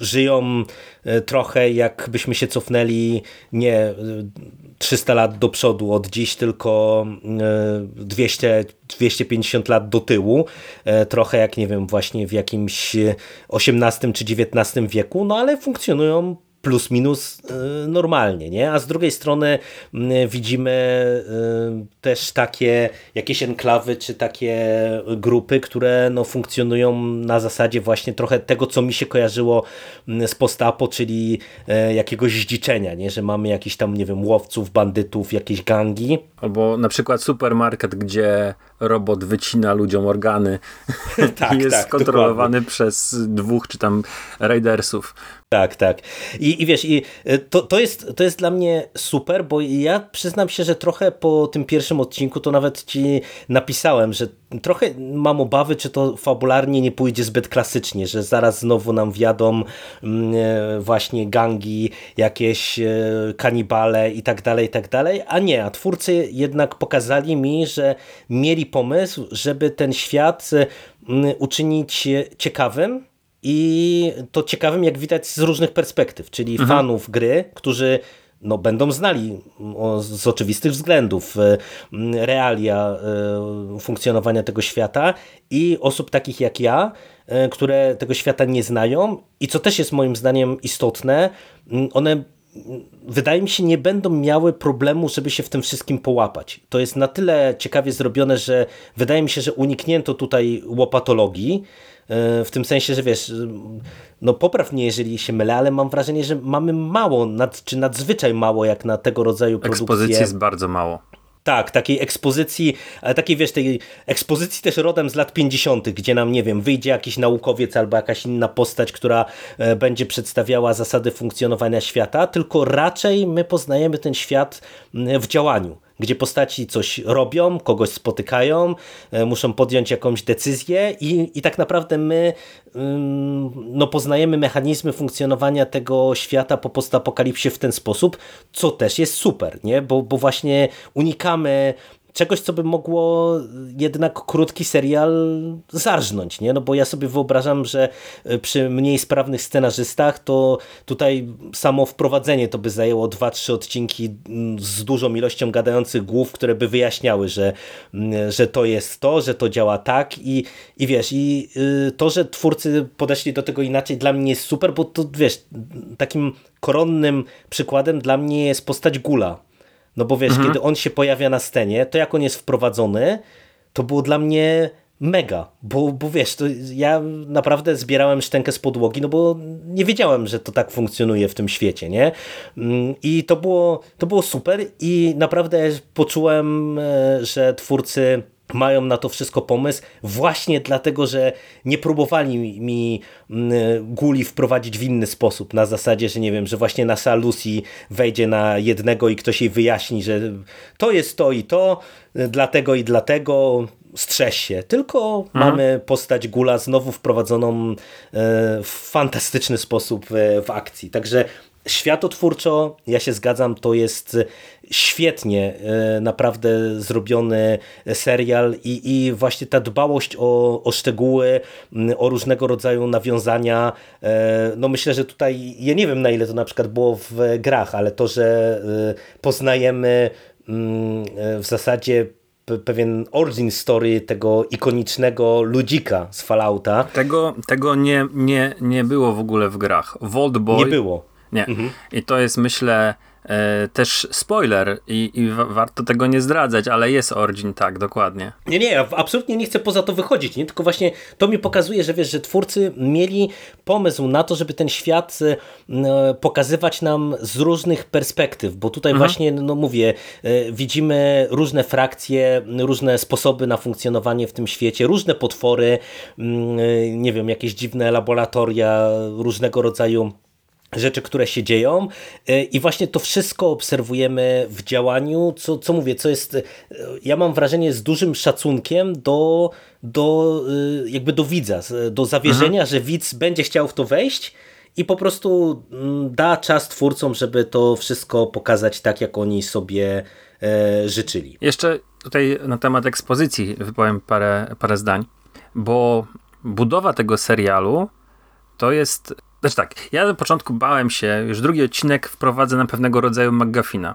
żyją e, trochę jakbyśmy się cofnęli nie 300 lat do przodu od dziś, tylko 200, 250 lat do tyłu. E, trochę jak, nie wiem, właśnie w jakimś XVIII czy XIX wieku, no ale funkcjonują plus minus y, normalnie, nie? A z drugiej strony y, widzimy y, też takie jakieś enklawy, czy takie grupy, które no, funkcjonują na zasadzie właśnie trochę tego, co mi się kojarzyło z postapo, czyli jakiegoś zdziczenia, nie? Że mamy jakiś tam, nie wiem, łowców, bandytów, jakieś gangi. Albo na przykład supermarket, gdzie robot wycina ludziom organy tak, i jest tak, kontrolowany dokładnie. przez dwóch czy tam raidersów. Tak, tak. I, i wiesz, i e, to, to, jest, to jest dla mnie super, bo ja przyznam się, że trochę po tym pierwszym odcinku to nawet ci napisałem, że trochę mam obawy, czy to fabularnie nie pójdzie zbyt klasycznie, że zaraz znowu nam wjadą mm, e, właśnie gangi, jakieś e, kanibale i tak dalej, i tak dalej, a nie, a twórcy jednak pokazali mi, że mieli pomysł, żeby ten świat uczynić ciekawym, i to ciekawym, jak widać, z różnych perspektyw, czyli mhm. fanów gry, którzy no, będą znali z oczywistych względów e, realia funkcjonowania tego świata i osób takich jak ja, które tego świata nie znają i co też jest moim zdaniem istotne, one wydaje mi się, nie będą miały problemu, żeby się w tym wszystkim połapać. To jest na tyle ciekawie zrobione, że wydaje mi się, że uniknięto tutaj łopatologii, E, w tym sensie, że wiesz, no popraw mnie, jeżeli się mylę, ale mam wrażenie, że mamy mało, nad, czy nadzwyczaj mało jak na tego rodzaju produkcje. Ekspozycji jest bardzo mało. Tak, takiej ekspozycji, ale takiej wiesz, tej ekspozycji też rodem z lat 50., gdzie nam, nie wiem, wyjdzie jakiś naukowiec albo jakaś inna postać, która e, będzie przedstawiała zasady funkcjonowania świata, tylko raczej my poznajemy ten świat w działaniu gdzie postaci coś robią, kogoś spotykają, e, muszą podjąć jakąś decyzję i, i tak naprawdę my no, poznajemy mechanizmy funkcjonowania tego świata po postapokalipsie w ten sposób, co też jest super, nie? Bo, bo właśnie unikamy czegoś, co by mogło jednak krótki serial zarżnąć, nie? No bo ja sobie wyobrażam, że e, przy mniej sprawnych scenarzystach to tutaj samo wprowadzenie to by zajęło dwa, trzy odcinki mm, z dużą ilością gadających głów, które by wyjaśniały, że, mm, że to jest to, że to działa tak i, i wiesz, i y, to, że twórcy podeszli do tego inaczej dla mnie jest super, bo to wiesz, takim koronnym przykładem dla mnie jest postać Gula, no bo wiesz, mhm. kiedy on się pojawia na scenie, to jak on jest wprowadzony, to było dla mnie mega, bo, bo wiesz, to ja naprawdę zbierałem szczękę z podłogi, no bo nie wiedziałem, że to tak funkcjonuje w tym świecie, nie? Mm, I to było, to było super i naprawdę poczułem, e, że twórcy mają na to wszystko pomysł, właśnie dlatego, że nie próbowali mi mm, Guli wprowadzić w inny sposób, na zasadzie, że nie wiem, że właśnie nasza Lucy wejdzie na jednego i ktoś jej wyjaśni, że to jest to i to, dlatego i dlatego, strzeż się, tylko mhm. mamy postać Gula znowu wprowadzoną e, w fantastyczny sposób e, w akcji. Także światotwórczo, ja się zgadzam, to jest świetnie e, naprawdę zrobiony serial i, i właśnie ta dbałość o, o szczegóły, o różnego rodzaju nawiązania, e, no myślę, że tutaj, ja nie wiem na ile to na przykład było w grach, ale to, że e, poznajemy w zasadzie pewien origin story tego ikonicznego ludzika z Fallouta. Tego, tego nie, nie, nie było w ogóle w grach. Vault Boy. Nie było. Nie. Mhm. I to jest myślę e, też spoiler i, i warto tego nie zdradzać, ale jest Origin, tak, dokładnie. Nie, nie, ja absolutnie nie chcę poza to wychodzić, nie? tylko właśnie to mi pokazuje, że wiesz, że twórcy mieli pomysł na to, żeby ten świat e, pokazywać nam z różnych perspektyw, bo tutaj mhm. właśnie, no mówię, e, widzimy różne frakcje, różne sposoby na funkcjonowanie w tym świecie, różne potwory, mm, nie wiem, jakieś dziwne laboratoria, różnego rodzaju rzeczy, które się dzieją e, i właśnie to wszystko obserwujemy w działaniu, co, co mówię, co jest, e, ja mam wrażenie z dużym szacunkiem do, do e, jakby do widza, do zawierzenia, mhm. że widz będzie chciał w to wejść i po prostu mm, da czas twórcom, żeby to wszystko pokazać tak, jak oni sobie życzyli. Jeszcze tutaj na temat ekspozycji wypowiem parę, parę zdań, bo budowa tego serialu to jest Znaczy tak, ja na początku bałem się, już drugi odcinek wprowadza na pewnego rodzaju McGuffina.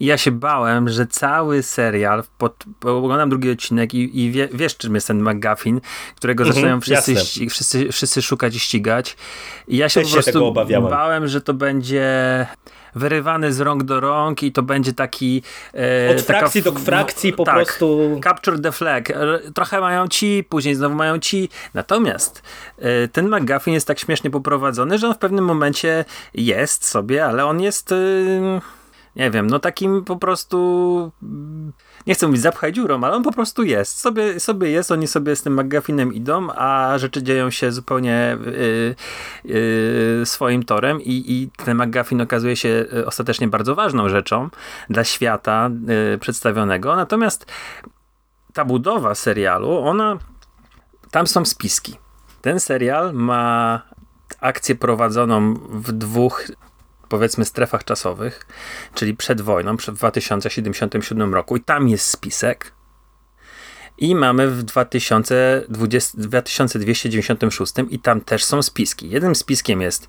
I ja się bałem, że cały serial, pod, oglądam drugi odcinek i, i wie, wiesz czym jest ten McGuffin, którego mhm, zaczynają wszyscy, ści, wszyscy, wszyscy szukać i ścigać. I ja się Też po prostu się bałem, że to będzie wyrywany z rąk do rąk i to będzie taki... E, Od frakcji do frakcji po tak, prostu... Capture the flag. Trochę mają ci, później znowu mają ci. Natomiast e, ten McGuffin jest tak śmiesznie poprowadzony, że on w pewnym momencie jest sobie, ale on jest... E, nie wiem, no takim po prostu nie chcę mówić zapchaj dziurą, ale on po prostu jest. Sobie, sobie jest, oni sobie z tym McGuffinem idą, a rzeczy dzieją się zupełnie yy, yy, swoim torem i, i ten McGuffin okazuje się y, ostatecznie bardzo ważną rzeczą dla świata yy, przedstawionego. Natomiast ta budowa serialu, ona tam są spiski. Ten serial ma akcję prowadzoną w dwóch powiedzmy strefach czasowych, czyli przed wojną, przed 2077 roku i tam jest spisek i mamy w 2020, 2296 i tam też są spiski. Jednym spiskiem jest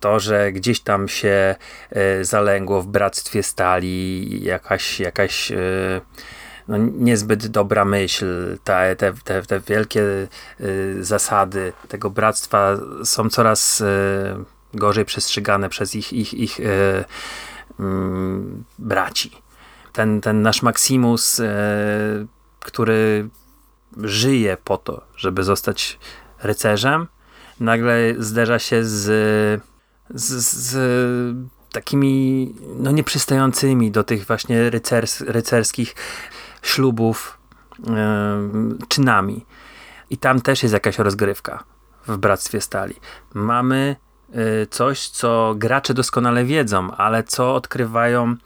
to, że gdzieś tam się e, zalęgło w Bractwie Stali jakaś, jakaś e, no, niezbyt dobra myśl, te, te, te, te wielkie e, zasady tego bractwa są coraz gorzej przestrzegane przez ich, ich, ich e, mm, braci. Ten, ten nasz Maximus, e, który żyje po to, żeby zostać rycerzem, nagle zderza się z, z, z takimi no, nieprzystającymi do tych właśnie rycers, rycerskich ślubów e, czynami. I tam też jest jakaś rozgrywka w Bractwie Stali. Mamy coś, co gracze doskonale wiedzą, ale co odkrywają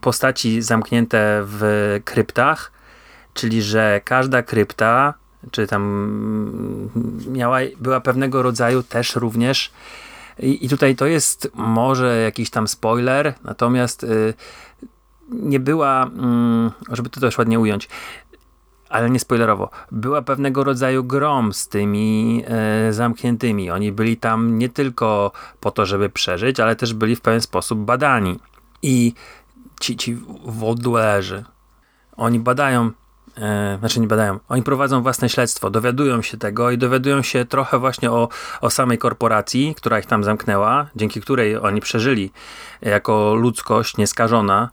postaci zamknięte w kryptach, czyli że każda krypta, czy tam miała, była pewnego rodzaju też również i, i tutaj to jest może jakiś tam spoiler, natomiast y, nie była, mm, żeby to też ładnie ująć, ale nie spoilerowo, była pewnego rodzaju grom z tymi e, zamkniętymi. Oni byli tam nie tylko po to, żeby przeżyć, ale też byli w pewien sposób badani. I ci, ci wodlerzy, oni badają, e, znaczy nie badają, oni prowadzą własne śledztwo, dowiadują się tego i dowiadują się trochę właśnie o, o samej korporacji, która ich tam zamknęła, dzięki której oni przeżyli jako ludzkość nieskażona,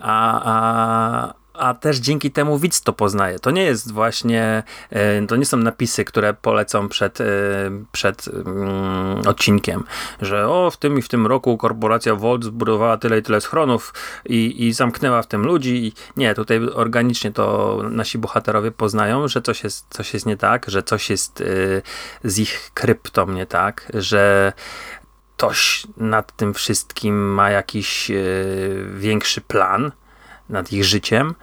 a, a, a też dzięki temu widz to poznaje. To nie jest właśnie, e, to nie są napisy, które polecą przed, e, przed mm, odcinkiem, że o, w tym i w tym roku korporacja Volt zbudowała tyle i tyle schronów i, i zamknęła w tym ludzi. Nie, tutaj organicznie to nasi bohaterowie poznają, że coś jest, coś jest nie tak, że coś jest e, z ich kryptą nie tak, że ktoś nad tym wszystkim ma jakiś większy plan, nad ich życiem,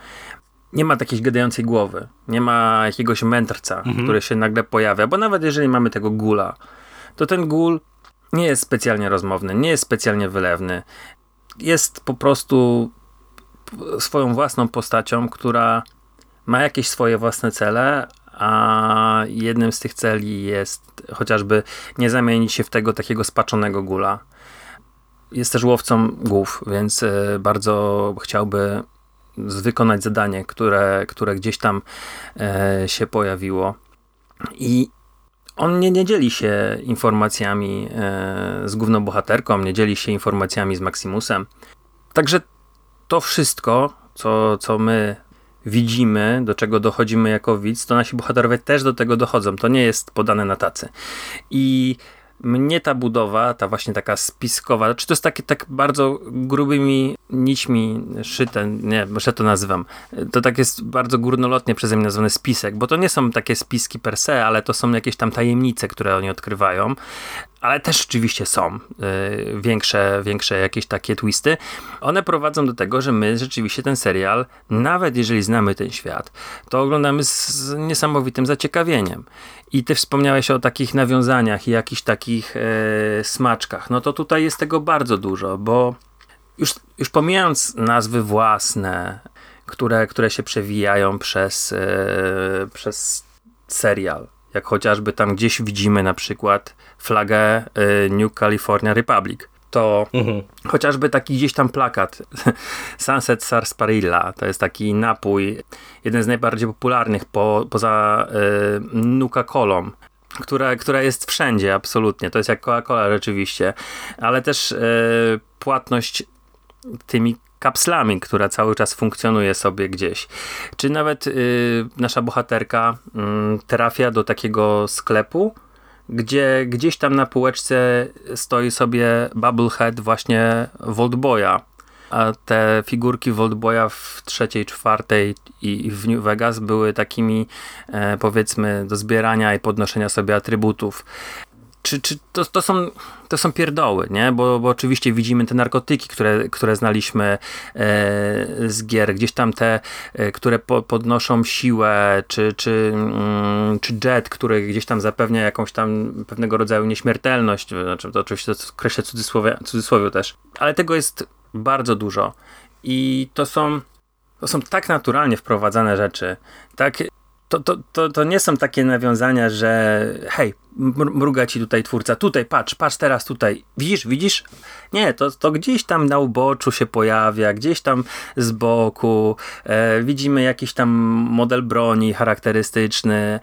nie ma takiej gadającej głowy, nie ma jakiegoś mędrca, mhm. który się nagle pojawia, bo nawet jeżeli mamy tego gula, to ten gul nie jest specjalnie rozmowny, nie jest specjalnie wylewny. Jest po prostu swoją własną postacią, która ma jakieś swoje własne cele, a jednym z tych celi jest chociażby nie zamienić się w tego takiego spaczonego gula. Jest też łowcą głów, więc e, bardzo chciałby wykonać zadanie, które, które gdzieś tam e, się pojawiło. I on nie, nie dzieli się informacjami e, z główną bohaterką, nie dzieli się informacjami z Maximusem. Także to wszystko, co, co my widzimy, do czego dochodzimy jako widz, to nasi bohaterowie też do tego dochodzą. To nie jest podane na tacy. I mnie ta budowa, ta właśnie taka spiskowa, czy to jest takie tak bardzo grubymi nićmi szyte, nie, że to nazywam, to tak jest bardzo górnolotnie przeze mnie nazwany spisek, bo to nie są takie spiski per se, ale to są jakieś tam tajemnice, które oni odkrywają, ale też oczywiście są y, większe, większe jakieś takie twisty. One prowadzą do tego, że my rzeczywiście ten serial, nawet jeżeli znamy ten świat, to oglądamy z niesamowitym zaciekawieniem. I ty wspomniałeś o takich nawiązaniach i jakichś takich e, smaczkach. No to tutaj jest tego bardzo dużo, bo już, już pomijając nazwy własne, które, które się przewijają przez, e, przez serial jak chociażby tam gdzieś widzimy na przykład flagę y, New California Republic to mhm. chociażby taki gdzieś tam plakat Sunset Sarsaparilla, to jest taki napój, jeden z najbardziej popularnych po, poza y, Nuka-Colą, która, która jest wszędzie absolutnie, to jest jak Coca-Cola rzeczywiście, ale też y, płatność tymi kapslami, która cały czas funkcjonuje sobie gdzieś. Czy nawet y, nasza bohaterka y, trafia do takiego sklepu, gdzie gdzieś tam na półeczce stoi sobie Bubblehead właśnie Voltboya. A te figurki Voltboya w trzeciej, czwartej i w New Vegas były takimi e, powiedzmy do zbierania i podnoszenia sobie atrybutów czy, czy to, to, są, to są pierdoły, nie? Bo, bo oczywiście widzimy te narkotyki, które, które znaliśmy e, z gier, gdzieś tam te, e, które po, podnoszą siłę, czy, czy, mm, czy jet, który gdzieś tam zapewnia jakąś tam pewnego rodzaju nieśmiertelność, znaczy to oczywiście to kreślę cudzysłowie, cudzysłowie też, ale tego jest bardzo dużo. I to są to są tak naturalnie wprowadzane rzeczy, tak to, to, to, to nie są takie nawiązania, że hej, mruga ci tutaj twórca, tutaj patrz, patrz teraz tutaj, widzisz, widzisz? Nie, to, to gdzieś tam na uboczu się pojawia, gdzieś tam z boku, e, widzimy jakiś tam model broni charakterystyczny,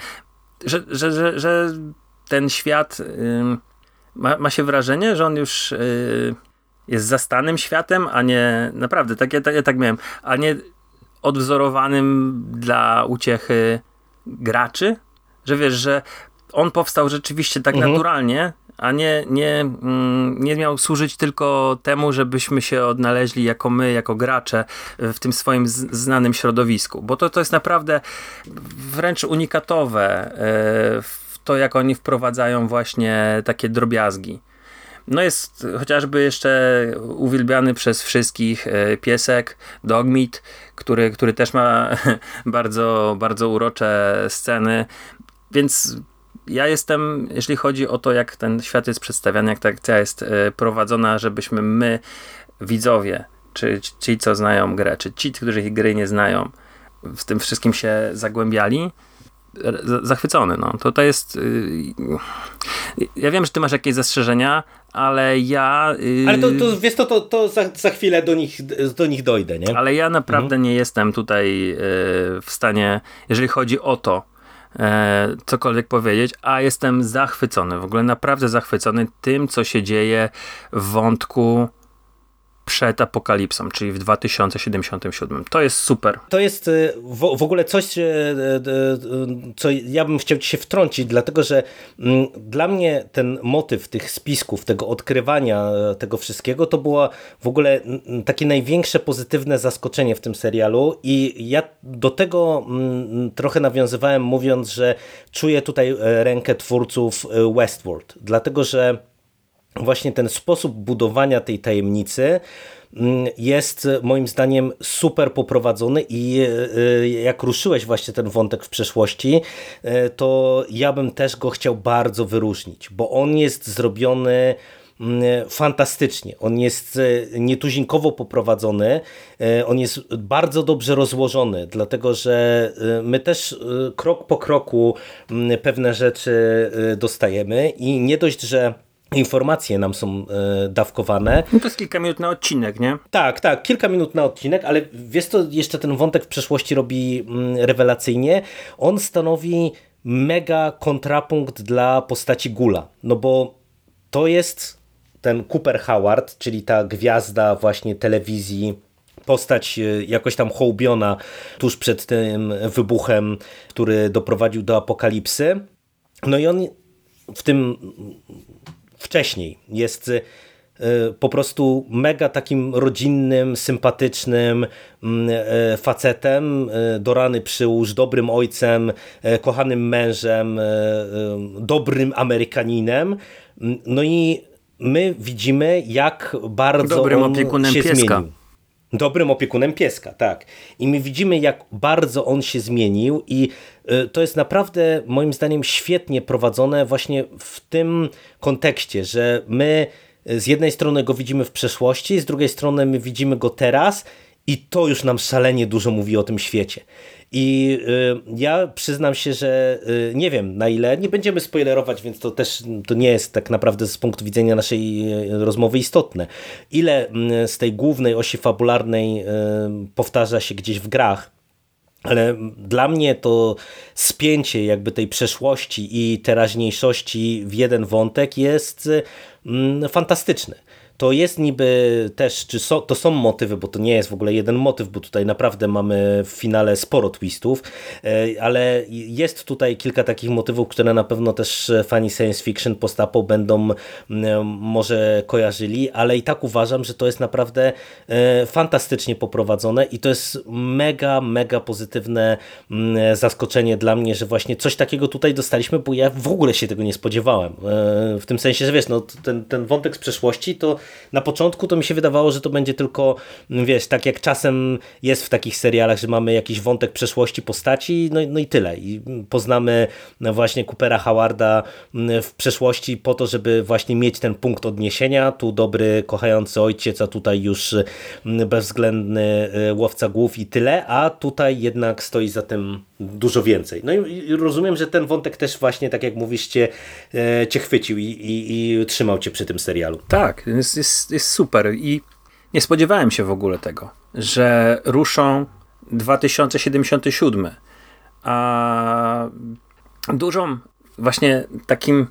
że, że, że, że ten świat y, ma, ma się wrażenie, że on już y, jest zastanym światem, a nie, naprawdę, tak ja, tak, ja tak miałem, a nie odwzorowanym dla uciechy graczy, że wiesz, że on powstał rzeczywiście tak mhm. naturalnie, a nie, nie, mm, nie miał służyć tylko temu, żebyśmy się odnaleźli jako my, jako gracze w tym swoim znanym środowisku. Bo to, to jest naprawdę wręcz unikatowe e, w to, jak oni wprowadzają właśnie takie drobiazgi. No jest chociażby jeszcze uwielbiany przez wszystkich e, piesek Dogmeat, który, który też ma bardzo, bardzo urocze sceny, więc ja jestem, jeśli chodzi o to, jak ten świat jest przedstawiany, jak ta akcja jest e, prowadzona, żebyśmy my, widzowie, czy ci, co znają grę, czy ci, którzy ich gry nie znają, w tym wszystkim się zagłębiali, zachwycony. No. To, to jest. Y, ja wiem, że ty masz jakieś zastrzeżenia, ale ja. Y, ale to, to wiesz, to, to, to za, za chwilę do nich, do nich dojdę, nie? Ale ja naprawdę mhm. nie jestem tutaj y, w stanie, jeżeli chodzi o to, e, cokolwiek powiedzieć, a jestem zachwycony, w ogóle naprawdę zachwycony tym, co się dzieje w wątku przed apokalipsą, czyli w 2077. To jest super. To jest y, w, ogóle coś, y, y, co ja bym chciał ci się wtrącić, dlatego że mm, dla mnie ten motyw tych spisków, tego odkrywania tego wszystkiego, to było w ogóle takie największe pozytywne zaskoczenie w tym serialu i ja do tego mm, trochę nawiązywałem mówiąc, że czuję tutaj e, rękę twórców Westworld, dlatego że właśnie ten sposób budowania tej tajemnicy mm, jest moim zdaniem super poprowadzony i e, jak ruszyłeś właśnie ten wątek w przeszłości, e, to ja bym też go chciał bardzo wyróżnić, bo on jest zrobiony mm, fantastycznie. On jest e, nietuzinkowo poprowadzony, on jest bardzo dobrze rozłożony, dlatego że my też krok po kroku mm, pewne rzeczy dostajemy i nie dość, że informacje nam są e, dawkowane. No to jest kilka minut na odcinek, nie? Tak, tak, kilka minut na odcinek, ale wiesz co jeszcze ten wątek w przeszłości robi mm, rewelacyjnie? On stanowi mega kontrapunkt dla postaci Gula, no bo to jest ten Cooper Howard, czyli ta gwiazda właśnie telewizji, postać e, jakoś tam hołbiona tuż przed tym wybuchem, który doprowadził do apokalipsy. No i on w tym wcześniej. Jest y, po prostu mega takim rodzinnym, sympatycznym mm, e, facetem, e, do rany przyłóż, dobrym ojcem, e, kochanym mężem, dobrym Amerykaninem. Mm, no i my widzimy, jak bardzo dobrym on opiekunem się pieska. zmienił. Dobrym opiekunem pieska, tak. I my widzimy, jak bardzo on się zmienił i y, to jest naprawdę moim zdaniem świetnie prowadzone właśnie w tym kontekście, że my y, z jednej strony go widzimy w przeszłości, z drugiej strony my widzimy go teraz I to już nam szalenie dużo mówi o tym świecie. I y, ja przyznam się, że y, nie wiem na ile, nie będziemy spoilerować, więc to też to nie jest tak naprawdę z punktu widzenia naszej y, rozmowy istotne. Ile y, z tej głównej osi fabularnej powtarza się gdzieś w grach, ale dla mnie to spięcie jakby tej przeszłości i teraźniejszości w jeden wątek jest y, fantastyczny to jest niby też, czy so, to są motywy, bo to nie jest w ogóle jeden motyw, bo tutaj naprawdę mamy w finale sporo twistów, e, ale jest tutaj kilka takich motywów, które na pewno też fani science fiction postapo będą może kojarzyli, ale i tak uważam, że to jest naprawdę e, fantastycznie poprowadzone i to jest mega, mega pozytywne zaskoczenie dla mnie, że właśnie coś takiego tutaj dostaliśmy, bo ja w ogóle się tego nie spodziewałem. E, w tym sensie, że wiesz, no, ten, ten wątek z przeszłości to na początku to mi się wydawało, że to będzie tylko, wiesz, tak jak czasem jest w takich serialach, że mamy jakiś wątek przeszłości postaci, no, no i tyle. I poznamy właśnie Coopera Howarda w przeszłości po to, żeby właśnie mieć ten punkt odniesienia. Tu dobry, kochający ojciec, a tutaj już bezwzględny e, łowca głów i tyle, a tutaj jednak stoi za tym dużo więcej. No i rozumiem, że ten wątek też właśnie, tak jak mówisz, cię, e, cię chwycił i, i, i trzymał cię przy tym serialu. Tak, jest, jest, jest super i nie spodziewałem się w ogóle tego, że ruszą 2077, a dużą właśnie takim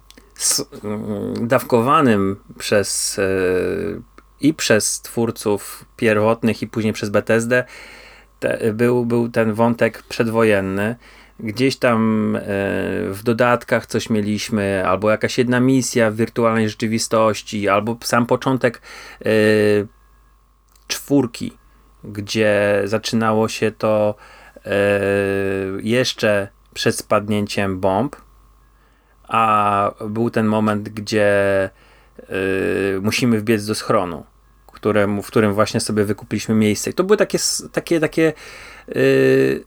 mm, dawkowanym przez e, i przez twórców pierwotnych i później przez Bethesdę te, był, był ten wątek przedwojenny. Gdzieś tam e, w dodatkach coś mieliśmy, albo jakaś jedna misja w wirtualnej rzeczywistości, albo sam początek e, czwórki, gdzie zaczynało się to e, jeszcze przed spadnięciem bomb, a był ten moment, gdzie musimy wbiec do schronu któremu, w którym właśnie sobie wykupiliśmy miejsce. I to były takie, takie, takie yy,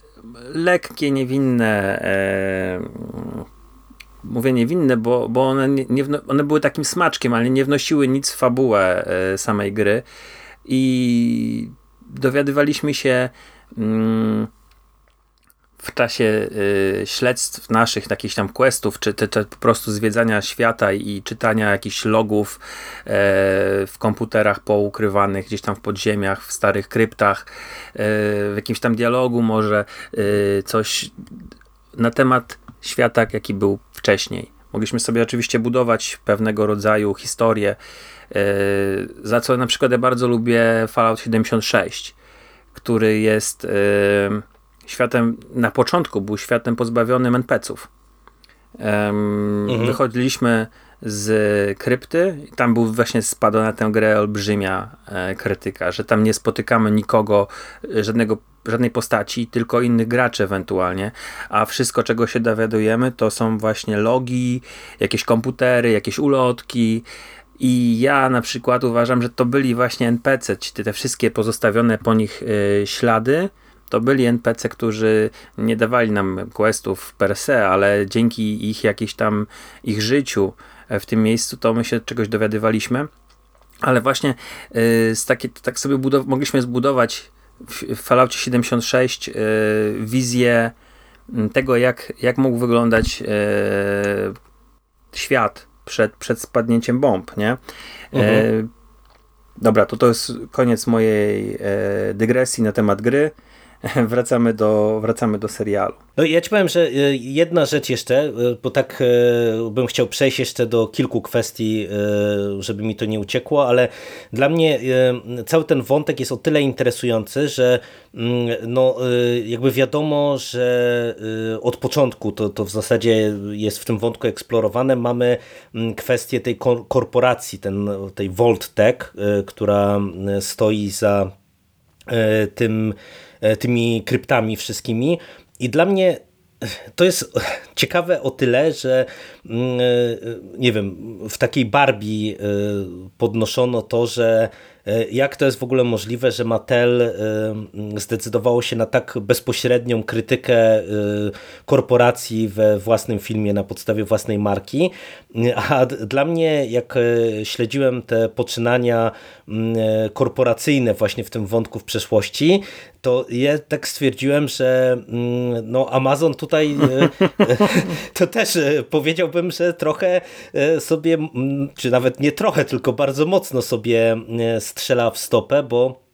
lekkie, niewinne yy, mówię niewinne, bo, bo one, nie, one były takim smaczkiem, ale nie wnosiły nic w fabułę yy, samej gry. I dowiadywaliśmy się mm, w czasie y, śledztw naszych, jakichś tam questów, czy te, te po prostu zwiedzania świata i czytania jakichś logów e, w komputerach poukrywanych gdzieś tam w podziemiach, w starych kryptach, e, w jakimś tam dialogu może e, coś na temat świata, jaki był wcześniej. Mogliśmy sobie oczywiście budować pewnego rodzaju historię, za co na przykład ja bardzo lubię Fallout 76, który jest światem, na początku był światem pozbawionym NPC-ów. Um, mhm. Wychodziliśmy z krypty i tam był właśnie spadła na tę grę olbrzymia e, krytyka, że tam nie spotykamy nikogo, e, żadnego, żadnej postaci, tylko innych graczy ewentualnie, a wszystko czego się dowiadujemy to są właśnie logi, jakieś komputery, jakieś ulotki, i ja na przykład uważam, że to byli właśnie NPC, te, te wszystkie pozostawione po nich y, ślady, to byli NPC, którzy nie dawali nam questów per se, ale dzięki ich jakiejś tam ich życiu e, w tym miejscu, to my się czegoś dowiadywaliśmy. Ale właśnie yy, z takie, tak sobie mogliśmy zbudować w, w Falloutie 76 yy, wizję tego, jak, jak mógł wyglądać yy, świat przed, przed spadnięciem bomb, nie? Mhm. Dobra, to to jest koniec mojej dygresji na temat gry. wracamy do, wracamy do serialu. No ja ci powiem, że e, jedna rzecz jeszcze, e, bo tak e, bym chciał przejść jeszcze do kilku kwestii, żeby mi to nie uciekło, ale dla mnie cały ten wątek jest o tyle interesujący, że mm, no, jakby wiadomo, że od początku to, to w zasadzie jest w tym wątku eksplorowane. Mamy mm, kwestię tej korporacji, ten, tej Volt Tech, która stoi za tym tymi kryptami wszystkimi. I dla mnie to jest ciekawe o tyle, że mm, e, nie wiem, w takiej Barbie e, podnoszono to, że jak to jest w ogóle możliwe, że Mattel zdecydowało się na tak bezpośrednią krytykę korporacji we własnym filmie na podstawie własnej marki, a dla mnie jak śledziłem te poczynania korporacyjne właśnie w tym wątku w przeszłości, to ja tak stwierdziłem, że no Amazon tutaj e, to też e, powiedziałbym, że trochę e, sobie, czy nawet nie trochę, tylko bardzo mocno sobie strzela w stopę, bo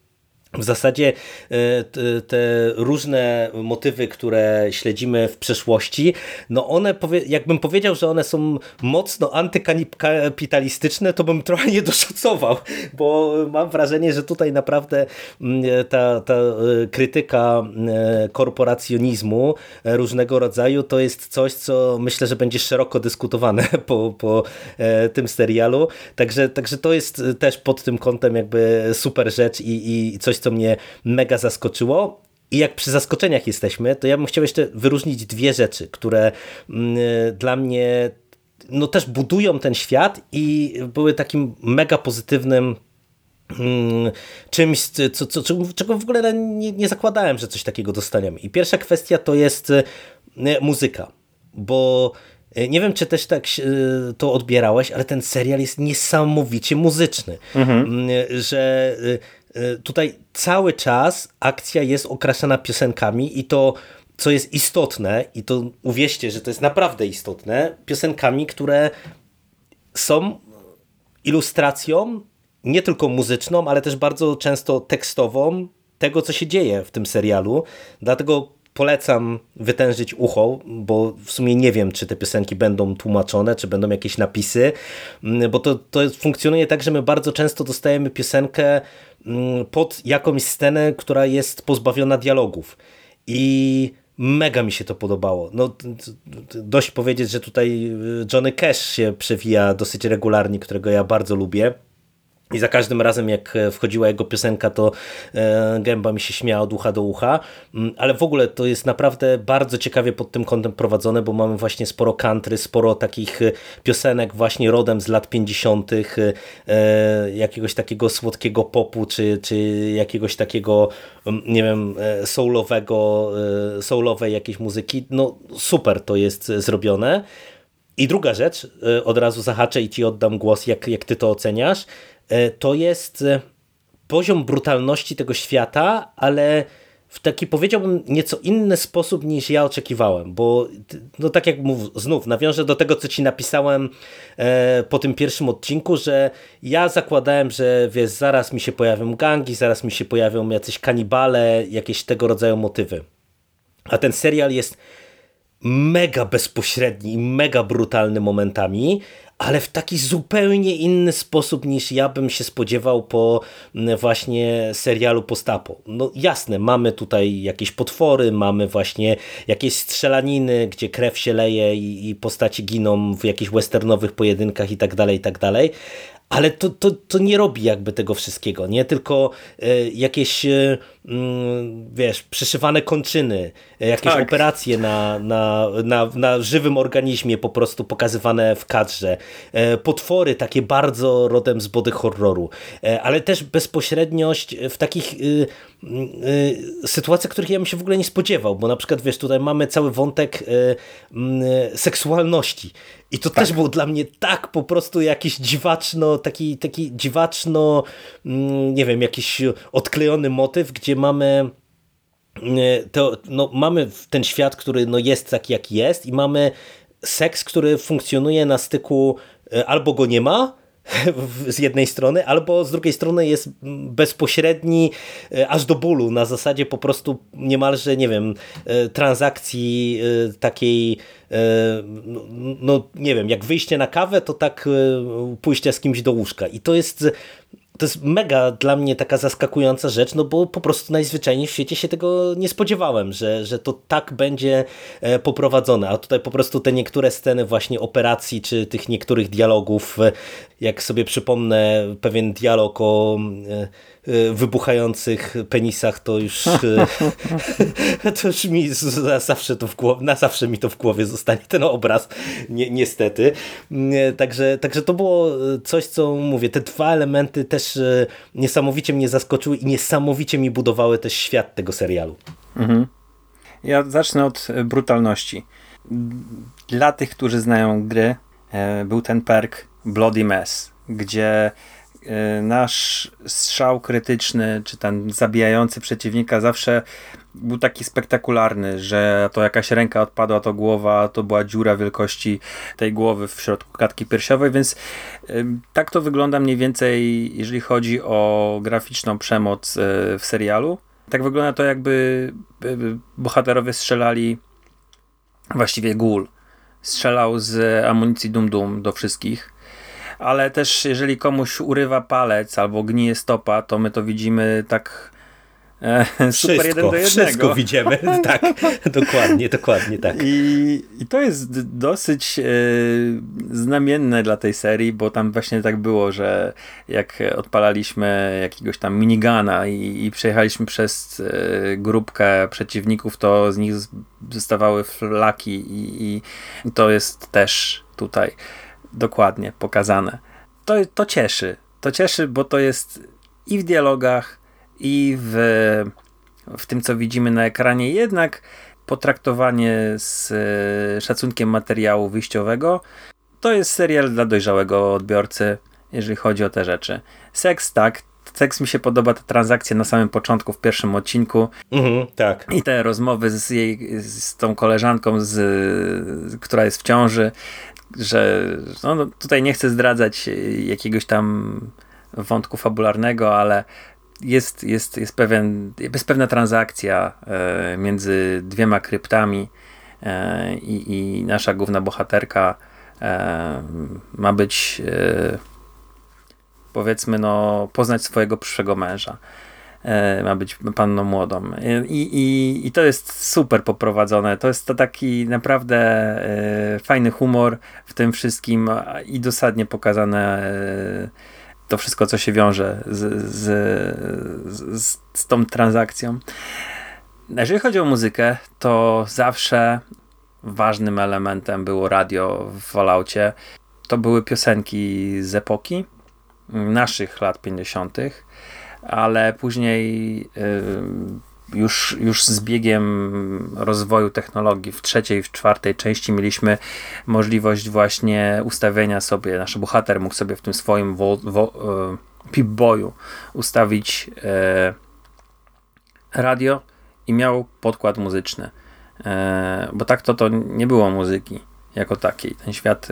w zasadzie e, te różne motywy, które śledzimy w przeszłości, no one, jakbym powiedział, że one są mocno antykapitalistyczne, to bym trochę nie doszacował, bo mam wrażenie, że tutaj naprawdę mm, ta, ta e, krytyka e, korporacjonizmu różnego rodzaju to jest coś, co myślę, że będzie szeroko dyskutowane po, po tym serialu. Także, także to jest też pod tym kątem jakby super rzecz i, i coś, co mnie mega zaskoczyło. I jak przy zaskoczeniach jesteśmy, to ja bym chciał jeszcze wyróżnić dwie rzeczy, które mm, dla mnie no też budują ten świat i były takim mega pozytywnym mm, czymś, co, co, czego w ogóle nie, nie zakładałem, że coś takiego dostaniemy. I pierwsza kwestia to jest e, muzyka, bo e, nie wiem, czy też tak e, to odbierałeś, ale ten serial jest niesamowicie muzyczny. Mhm. Mm, że tutaj cały czas akcja jest okraszana piosenkami i to co jest istotne i to uwierzcie, że to jest naprawdę istotne, piosenkami, które są ilustracją nie tylko muzyczną, ale też bardzo często tekstową tego, co się dzieje w tym serialu. Dlatego polecam wytężyć ucho, bo w sumie nie wiem, czy te piosenki będą tłumaczone, czy będą jakieś napisy, mm, bo to, to funkcjonuje tak, że my bardzo często dostajemy piosenkę mm, pod jakąś scenę, która jest pozbawiona dialogów. I mega mi się to podobało. No, dość powiedzieć, że tutaj y, Johnny Cash się przewija dosyć regularnie, którego ja bardzo lubię. I za każdym razem, jak e, wchodziła jego piosenka, to e, gęba mi się śmiała od ucha do ucha. Mm, ale w ogóle to jest naprawdę bardzo ciekawie pod tym kątem prowadzone, bo mamy właśnie sporo country, sporo takich e, piosenek właśnie rodem z lat 50., jakiegoś takiego słodkiego popu, czy, czy jakiegoś takiego, mm, nie wiem, soulowego, soulowej jakiejś muzyki. No super to jest zrobione. I druga rzecz, od razu zahaczę i ci oddam głos, jak, jak ty to oceniasz to jest e, poziom brutalności tego świata, ale w taki powiedziałbym nieco inny sposób niż ja oczekiwałem, bo no tak jak mów, znów nawiążę do tego, co ci napisałem e, po tym pierwszym odcinku, że ja zakładałem, że wiesz, zaraz mi się pojawią gangi, zaraz mi się pojawią jacyś kanibale, jakieś tego rodzaju motywy. A ten serial jest mega bezpośredni i mega brutalny momentami, ale w taki zupełnie inny sposób niż ja bym się spodziewał po mm, właśnie serialu Postapo. No jasne, mamy tutaj jakieś potwory, mamy właśnie jakieś strzelaniny, gdzie krew się leje i, i postaci giną w jakichś westernowych pojedynkach i tak dalej, i tak dalej, ale to, to, to nie robi jakby tego wszystkiego, nie? Tylko e, jakieś mm, wiesz, przyszywane kończyny, e, jakieś tak. operacje na, na, na, na żywym organizmie po prostu pokazywane w kadrze, potwory takie bardzo rodem z body horroru, ale też bezpośredniość w takich sytuacjach, których ja bym się w ogóle nie spodziewał, bo na przykład wiesz, tutaj mamy cały wątek seksualności i to tak. też było dla mnie tak po prostu jakiś dziwaczno, taki, taki dziwaczno, mm, nie wiem, jakiś odklejony motyw, gdzie mamy mm, to, no, mamy ten świat, który no, jest taki, jaki jest i mamy seks, który funkcjonuje na styku e, albo go nie ma, z jednej strony, albo z drugiej strony jest bezpośredni e, aż do bólu, na zasadzie po prostu niemalże, nie wiem, e, transakcji e, takiej, no, no nie wiem, jak wyjście na kawę, to tak pójście z kimś do łóżka. I to jest to jest mega dla mnie taka zaskakująca rzecz, no bo po prostu najzwyczajniej w świecie się tego nie spodziewałem, że, że to tak będzie e, poprowadzone, a tutaj po prostu te niektóre sceny właśnie operacji, czy tych niektórych dialogów, e, jak sobie przypomnę pewien dialog o e, wybuchających penisach, to już y, to już mi na zawsze, to w głowie, na zawsze mi to w głowie zostanie ten obraz, ni niestety. Także, także to było coś, co mówię, te dwa elementy też niesamowicie mnie zaskoczyły i niesamowicie mi budowały też świat tego serialu. Mhm. Ja zacznę od brutalności. Dla tych, którzy znają gry, był ten perk Bloody Mess, gdzie nasz strzał krytyczny, czy ten zabijający przeciwnika zawsze był taki spektakularny, że to jakaś ręka odpadła, to głowa, to była dziura wielkości tej głowy w środku klatki piersiowej, więc tak to wygląda mniej więcej, jeżeli chodzi o graficzną przemoc e, w serialu. Tak wygląda to, jakby bohaterowie strzelali właściwie gul. Strzelał z amunicji Dum Dum do wszystkich ale też jeżeli komuś urywa palec albo gnije stopa, to my to widzimy tak e, super wszystko, jeden do jednego. Wszystko widzimy, tak, dokładnie, dokładnie tak. I, i to jest dosyć e, znamienne dla tej serii, bo tam właśnie tak było, że jak odpalaliśmy jakiegoś tam minigana i, i przejechaliśmy przez e, grupkę przeciwników, to z nich zostawały flaki i, i to jest też tutaj dokładnie pokazane. To, to cieszy. To cieszy, bo to jest i w dialogach, i w, w tym, co widzimy na ekranie, jednak potraktowanie z e, szacunkiem materiału wyjściowego. To jest serial dla dojrzałego odbiorcy, jeżeli chodzi o te rzeczy. Seks tak, seks mi się podoba, ta transakcja na samym początku, w pierwszym odcinku. Mhm, tak. I te rozmowy z jej, z tą koleżanką, z, która jest w ciąży że no, no, tutaj nie chcę zdradzać jakiegoś tam wątku fabularnego, ale jest, jest, jest, pewien, jest pewna transakcja e, między dwiema kryptami e, i, i, nasza główna bohaterka e, ma być e, powiedzmy no poznać swojego przyszłego męża. E, ma być panną młodą. I, i, I to jest super poprowadzone. To jest to taki naprawdę e, fajny humor w tym wszystkim i dosadnie pokazane e, to wszystko, co się wiąże z, z, z, z tą transakcją. Jeżeli chodzi o muzykę, to zawsze ważnym elementem było radio w Falloutie. To były piosenki z epoki naszych lat 50 ale później y, już, już z biegiem rozwoju technologii w trzeciej, w czwartej części mieliśmy możliwość właśnie ustawienia sobie, nasz bohater mógł sobie w tym swoim wo, wo, y, Pip-Boyu ustawić y, radio i miał podkład muzyczny. Bo tak to to nie było muzyki jako takiej. Ten świat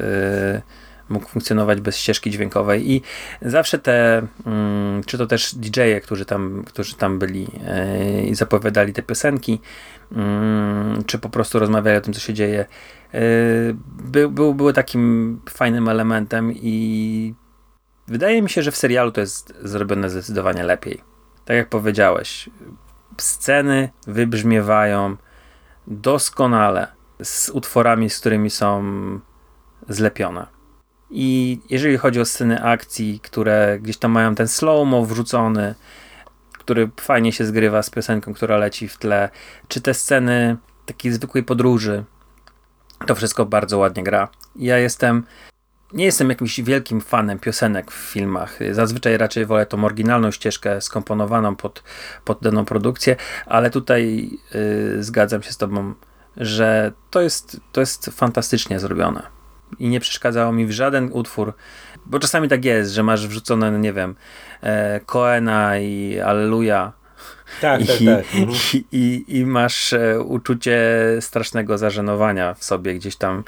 mógł funkcjonować bez ścieżki dźwiękowej i zawsze te, mm, czy to też DJ-e, którzy tam, którzy tam byli e, i zapowiadali te piosenki, mm, czy po prostu rozmawiali o tym, co się dzieje, e, by, był, były takim fajnym elementem i wydaje mi się, że w serialu to jest zrobione zdecydowanie lepiej. Tak jak powiedziałeś, sceny wybrzmiewają doskonale z utworami, z którymi są zlepione. I jeżeli chodzi o sceny akcji, które gdzieś tam mają ten slow-mo wrzucony, który fajnie się zgrywa z piosenką, która leci w tle, czy te sceny takiej zwykłej podróży, to wszystko bardzo ładnie gra. Ja jestem nie jestem jakimś wielkim fanem piosenek w filmach. Zazwyczaj raczej wolę tą oryginalną ścieżkę skomponowaną pod, pod daną produkcję, ale tutaj yy, zgadzam się z Tobą, że to jest, to jest fantastycznie zrobione i nie przeszkadzało mi w żaden utwór, bo czasami tak jest, że masz wrzucone, no nie wiem, e, Koena i Alleluja tak, I, tak, tak. I, i, I, masz e, uczucie strasznego zażenowania w sobie gdzieś tam,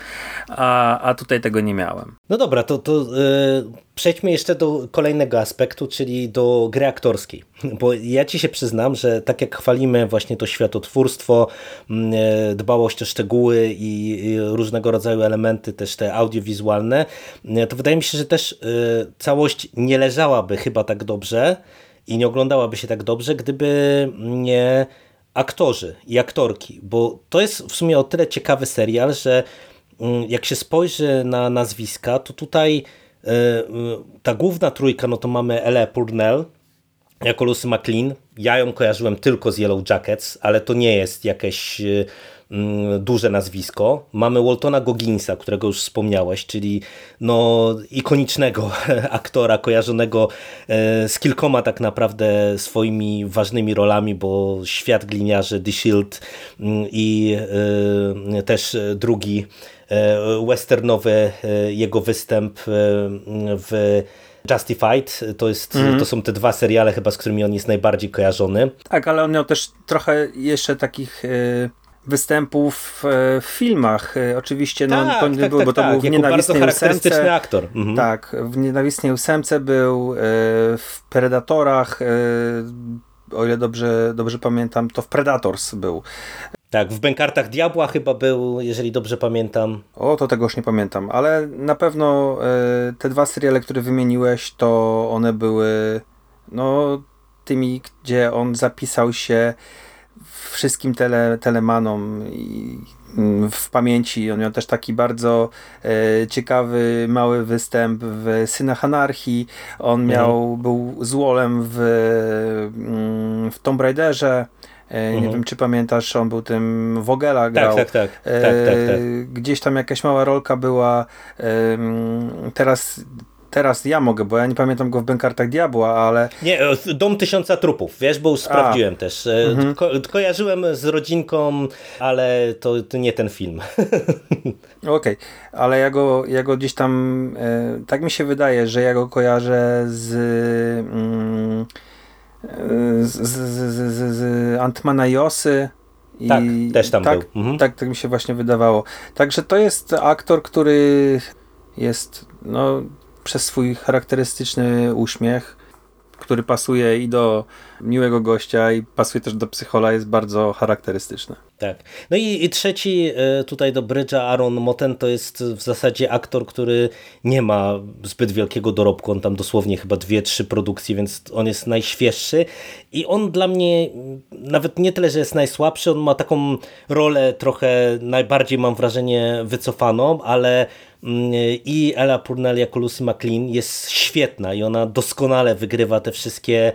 a, a tutaj tego nie miałem. No dobra, to, to yy, przejdźmy jeszcze do kolejnego aspektu, czyli do gry aktorskiej. Bo ja ci się przyznam, że tak jak chwalimy właśnie to światotwórstwo, yy, dbałość o szczegóły i, i, różnego rodzaju elementy, też te audiowizualne, yy, to wydaje mi się, że też całość nie leżałaby chyba tak dobrze, i nie oglądałaby się tak dobrze, gdyby nie aktorzy i aktorki, bo to jest w sumie o tyle ciekawy serial, że mm, jak się spojrzy na nazwiska, to tutaj e, ta główna trójka, no to mamy Ele Purnell, jako Lucy McLean. Ja ją kojarzyłem tylko z Yellow Jackets, ale to nie jest jakieś Mm, duże nazwisko. Mamy Waltona Gogginsa, którego już wspomniałeś, czyli no, ikonicznego aktora kojarzonego e, z kilkoma tak naprawdę swoimi ważnymi rolami, bo Świat Gliniarzy, The Shield mm, i e, też drugi e, westernowy jego występ w Justified, to, jest, mm. to są te dwa seriale chyba, z którymi on jest najbardziej kojarzony. Tak, ale on miał też trochę jeszcze takich występów e, w filmach. E, oczywiście no, tak, to nie tak, było, tak, bo to tak. był w Nienawistnej ósemce. aktor. Mhm. Tak, w Nienawistnej ósemce był, e, w Predatorach, o ile dobrze, dobrze pamiętam, to w Predators był. Tak, w Bękartach Diabła chyba był, jeżeli dobrze pamiętam. O, to tego już nie pamiętam, ale na pewno te dwa seriale, które wymieniłeś, to one były no tymi, gdzie on zapisał się wszystkim tele, telemanom i mm, w pamięci. On miał też taki bardzo e, ciekawy, mały występ w Synach Anarchii. On mhm. miał, był złolem w, mm, w Tomb Raiderze. E, nie mhm. wiem, czy pamiętasz, on był tym Vogela tak, grał. Tak, tak, tak. tak, tak, tak. Gdzieś tam jakaś mała rolka była. Teraz teraz ja mogę, bo ja nie pamiętam go w Bękartach Diabła, ale... Nie, Dom Tysiąca Trupów, wiesz, bo sprawdziłem A. też. E, mhm. Ko kojarzyłem z rodzinką, ale to, to nie ten film. Okej, okay. ale ja go, ja go gdzieś tam, e, tak mi się wydaje, że ja go kojarzę z... Mm, z, z, z, z, z Antmana Josy, i tak, też tam tak, był. Mhm. Tak, tak mi się właśnie wydawało. Także to jest aktor, który jest no, przez swój charakterystyczny uśmiech, który pasuje i do miłego gościa i pasuje też do psychola, jest bardzo charakterystyczny. Tak. No i, i trzeci e, tutaj do Brydża Aaron Moten to jest w zasadzie aktor, który nie ma zbyt wielkiego dorobku. On tam dosłownie chyba dwie, trzy produkcje, więc on jest najświeższy i on dla mnie nawet nie tyle, że jest najsłabszy, on ma taką rolę trochę najbardziej mam wrażenie wycofaną, ale mm, i Ella Purnell jako Lucy McLean jest świetna i ona doskonale wygrywa te wszystkie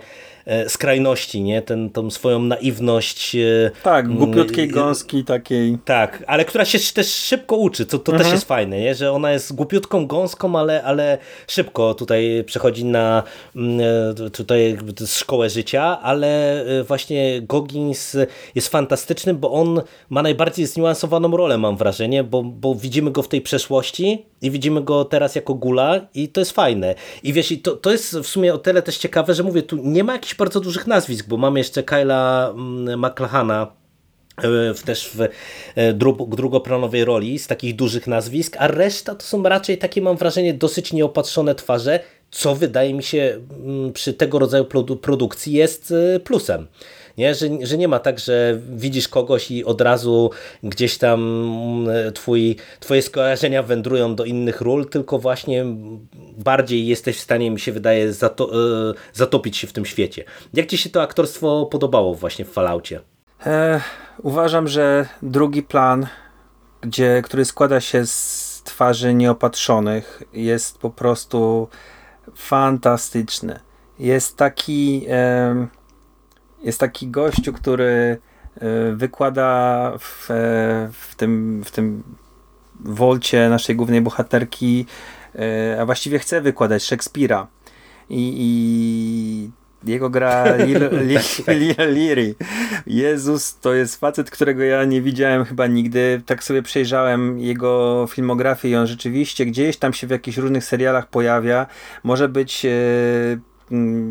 skrajności, nie? Ten, tą swoją naiwność. E, tak, głupiutkiej gąski takiej. Tak, ale która się też szybko uczy, co to mhm. też jest fajne, nie? że ona jest głupiutką gąską, ale, ale szybko tutaj przechodzi na mm, e, tutaj szkołę życia, ale właśnie Goggins jest fantastyczny, bo on ma najbardziej zniuansowaną rolę, mam wrażenie, bo, bo widzimy go w tej przeszłości i widzimy go teraz jako gula i to jest fajne. I wiesz, to, to jest w sumie o tyle też ciekawe, że mówię, tu nie ma jakichś bardzo dużych nazwisk, bo mamy jeszcze Kyla mm, McLachana, e, w, też w e, drugoplanowej roli z takich dużych nazwisk, a reszta to są raczej takie, mam wrażenie, dosyć nieopatrzone twarze, co wydaje mi się mm, przy tego rodzaju produkcji jest e, plusem. Nie? Że, że nie ma tak, że widzisz kogoś i od razu gdzieś tam mm, twój, twoje skojarzenia wędrują do innych ról, tylko właśnie bardziej jesteś w stanie, mi się wydaje, zato, e, zatopić się w tym świecie. Jak ci się to aktorstwo podobało właśnie w Falloutie? E, uważam, że drugi plan, gdzie, który składa się z twarzy nieopatrzonych, jest po prostu fantastyczny. Jest taki... E, jest taki gościu, który e, wykłada w, e, w, tym, w tym wolcie naszej głównej bohaterki, e, a właściwie chce wykładać Szekspira. I, i jego gra Lil, Lil, Lil, Liri. Jezus, to jest facet, którego ja nie widziałem chyba nigdy. Tak sobie przejrzałem jego filmografię i on rzeczywiście gdzieś tam się w jakichś różnych serialach pojawia. Może być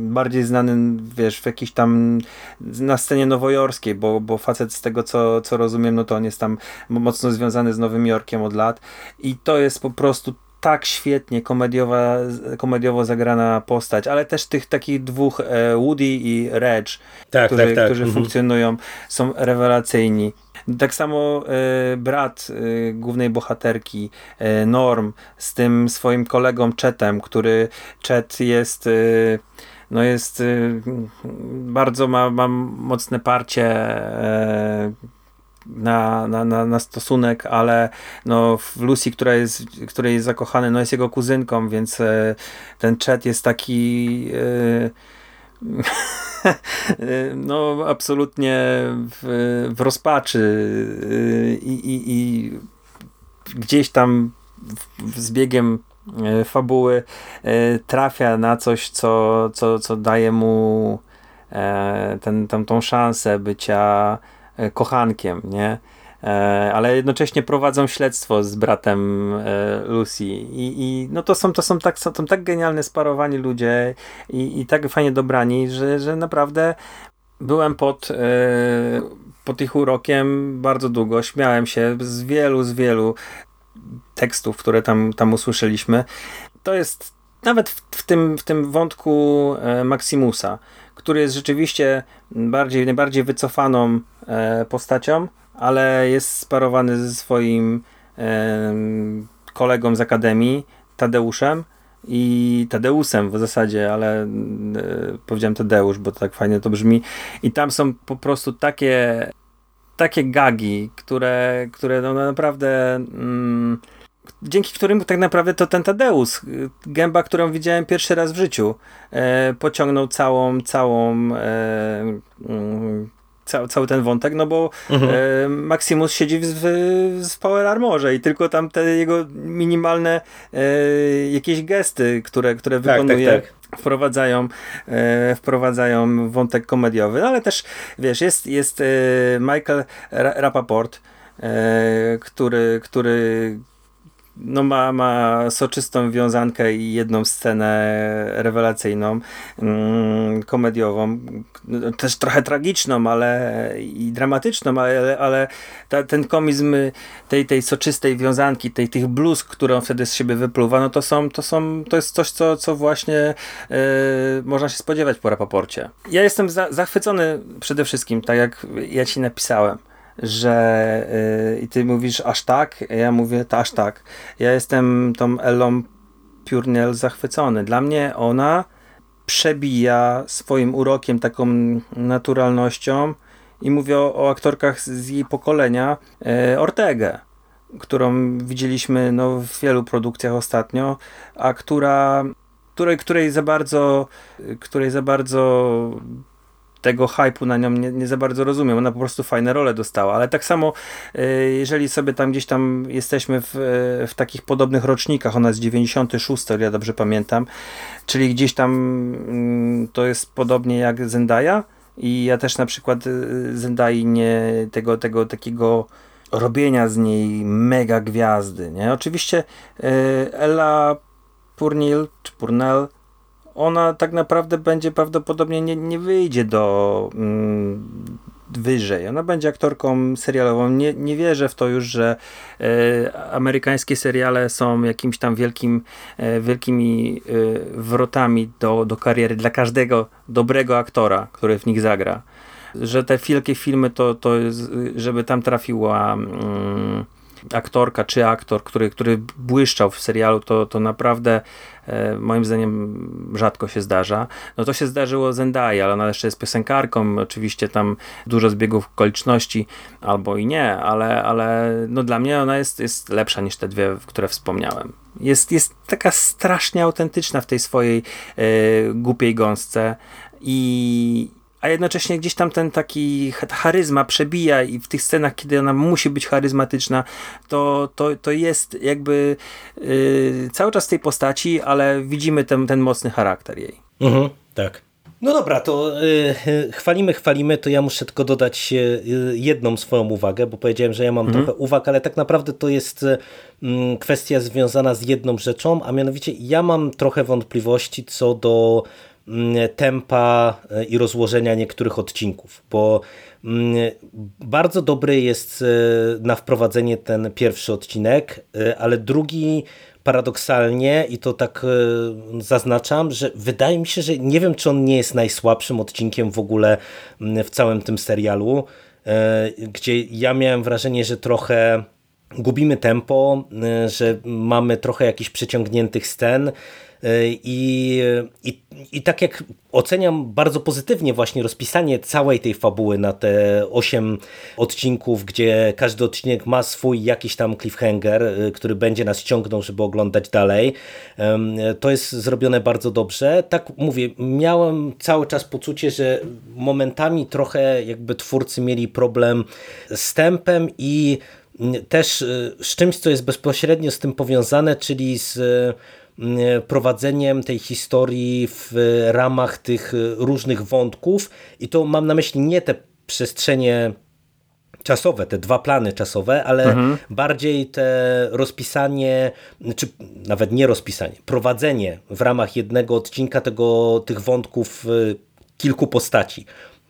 bardziej znany, wiesz, w jakiś tam na scenie nowojorskiej, bo, bo facet z tego, co, co rozumiem, no to on jest tam mocno związany z Nowym Jorkiem od lat i to jest po prostu tak świetnie komediowa, komediowo zagrana postać, ale też tych takich dwóch e, Woody i Reg, tak, którzy, tak, tak. którzy mhm. funkcjonują, są rewelacyjni. Tak samo e, brat e, głównej bohaterki, e, Norm, z tym swoim kolegą Chetem, który Chet jest no jest bardzo ma, ma mocne parcie na, na, na, na stosunek, ale no w Lucy, która jest, której jest zakochany, no jest jego kuzynką, więc ten Chet jest taki no absolutnie w, w rozpaczy y, i, i, i gdzieś tam z biegiem e, fabuły e, trafia na coś, co, co, co daje mu e, ten, tam, tą szansę bycia kochankiem, nie? Ale jednocześnie prowadzą śledztwo z bratem Lucy. I, i no to są, to są tak, są tak genialnie sparowani ludzie i, i tak fajnie dobrani, że, że naprawdę byłem pod pod ich urokiem bardzo długo, śmiałem się z wielu, z wielu tekstów, które tam, tam usłyszeliśmy. To jest nawet w, w, tym, w tym wątku e, Maximusa, który jest rzeczywiście bardziej, najbardziej wycofaną e, postacią, ale jest sparowany ze swoim kolegą z Akademii, Tadeuszem, i Tadeusem w zasadzie, ale e, powiedziałem Tadeusz, bo to tak fajnie to brzmi. I tam są po prostu takie takie gagi, które, które no naprawdę mm, dzięki którym tak naprawdę to ten Tadeusz, gęba, którą widziałem pierwszy raz w życiu, e, pociągnął całą, całą e, mm, cały, cały ten wątek, no bo mhm. e, Maximus siedzi w, w, Power Armorze i tylko tam te jego minimalne e, jakieś gesty, które, które tak, wykonuje. Tak, tak. Wprowadzają, e, wprowadzają wątek komediowy, no ale też wiesz, jest, jest e, Michael Rapaport, e, który, który no ma, ma soczystą wiązankę i jedną scenę rewelacyjną, mm, komediową, też trochę tragiczną, ale i dramatyczną, ale, ale ta, ten komizm tej, tej soczystej wiązanki, tej, tych bluz, którą wtedy z siebie wypluwa, no to są, to są, to jest coś, co, co właśnie yy, można się spodziewać po rapoporcie. Ja jestem za, zachwycony przede wszystkim, tak jak ja ci napisałem że yy, i ty mówisz aż tak, ja mówię aż tak. Ja jestem tą Ellą Purnell zachwycony. Dla mnie ona przebija swoim urokiem, taką naturalnością i mówię o, o aktorkach z jej pokolenia yy, Ortegę którą widzieliśmy no, w wielu produkcjach ostatnio, a która której, której za bardzo której za bardzo tego hypu na nią nie, nie, za bardzo rozumiem. Ona po prostu fajne role dostała, ale tak samo e, jeżeli sobie tam gdzieś tam jesteśmy w, w takich podobnych rocznikach, ona jest 96, ja dobrze pamiętam, czyli gdzieś tam mm, to jest podobnie jak Zendaya i ja też na przykład e, Zendai nie tego, tego takiego robienia z niej mega gwiazdy, nie? Oczywiście e, Ella Purnell, czy Purnell ona tak naprawdę będzie prawdopodobnie nie, nie wyjdzie do mm, wyżej. Ona będzie aktorką serialową. Nie, nie wierzę w to już, że e, amerykańskie seriale są jakimś tam wielkim, e, wielkimi e, wrotami do, do kariery dla każdego dobrego aktora, który w nich zagra. Że te wielkie filmy to, to jest, żeby tam trafiła mm, aktorka czy aktor, który, który błyszczał w serialu, to, to naprawdę e, moim zdaniem rzadko się zdarza. No to się zdarzyło Zendaya, ale ona jeszcze jest piosenkarką, oczywiście tam dużo zbiegów okoliczności albo i nie, ale, ale no dla mnie ona jest, jest lepsza niż te dwie, które wspomniałem. Jest, jest taka strasznie autentyczna w tej swojej e, głupiej gąsce i, a jednocześnie gdzieś tam ten taki charyzma przebija i w tych scenach, kiedy ona musi być charyzmatyczna, to, to, to jest jakby yy, cały czas tej postaci, ale widzimy ten, ten mocny charakter jej. Mhm, tak. No dobra, to yy, chwalimy, chwalimy, to ja muszę tylko dodać yy, jedną swoją uwagę, bo powiedziałem, że ja mam mhm. trochę uwag, ale tak naprawdę to jest yy, kwestia związana z jedną rzeczą, a mianowicie ja mam trochę wątpliwości co do tempa e, i rozłożenia niektórych odcinków, bo mm, bardzo dobry jest e, na wprowadzenie ten pierwszy odcinek, e, ale drugi paradoksalnie i to tak zaznaczam, że wydaje mi się, że nie wiem, czy on nie jest najsłabszym odcinkiem w ogóle mm, w całym tym serialu, gdzie ja miałem wrażenie, że trochę gubimy tempo, że mamy trochę jakichś przeciągniętych scen, I, i, I tak jak oceniam bardzo pozytywnie właśnie rozpisanie całej tej fabuły na te 8 odcinków, gdzie każdy odcinek ma swój jakiś tam cliffhanger, który będzie nas ciągnął, żeby oglądać dalej. To jest zrobione bardzo dobrze. Tak mówię, miałem cały czas poczucie, że momentami trochę jakby twórcy mieli problem z tempem i też z czymś, co jest bezpośrednio z tym powiązane, czyli z prowadzeniem tej historii w ramach tych różnych wątków i to mam na myśli nie te przestrzenie czasowe, te dwa plany czasowe, ale mhm. bardziej te rozpisanie, czy nawet nie rozpisanie, prowadzenie w ramach jednego odcinka tego, tych wątków kilku postaci.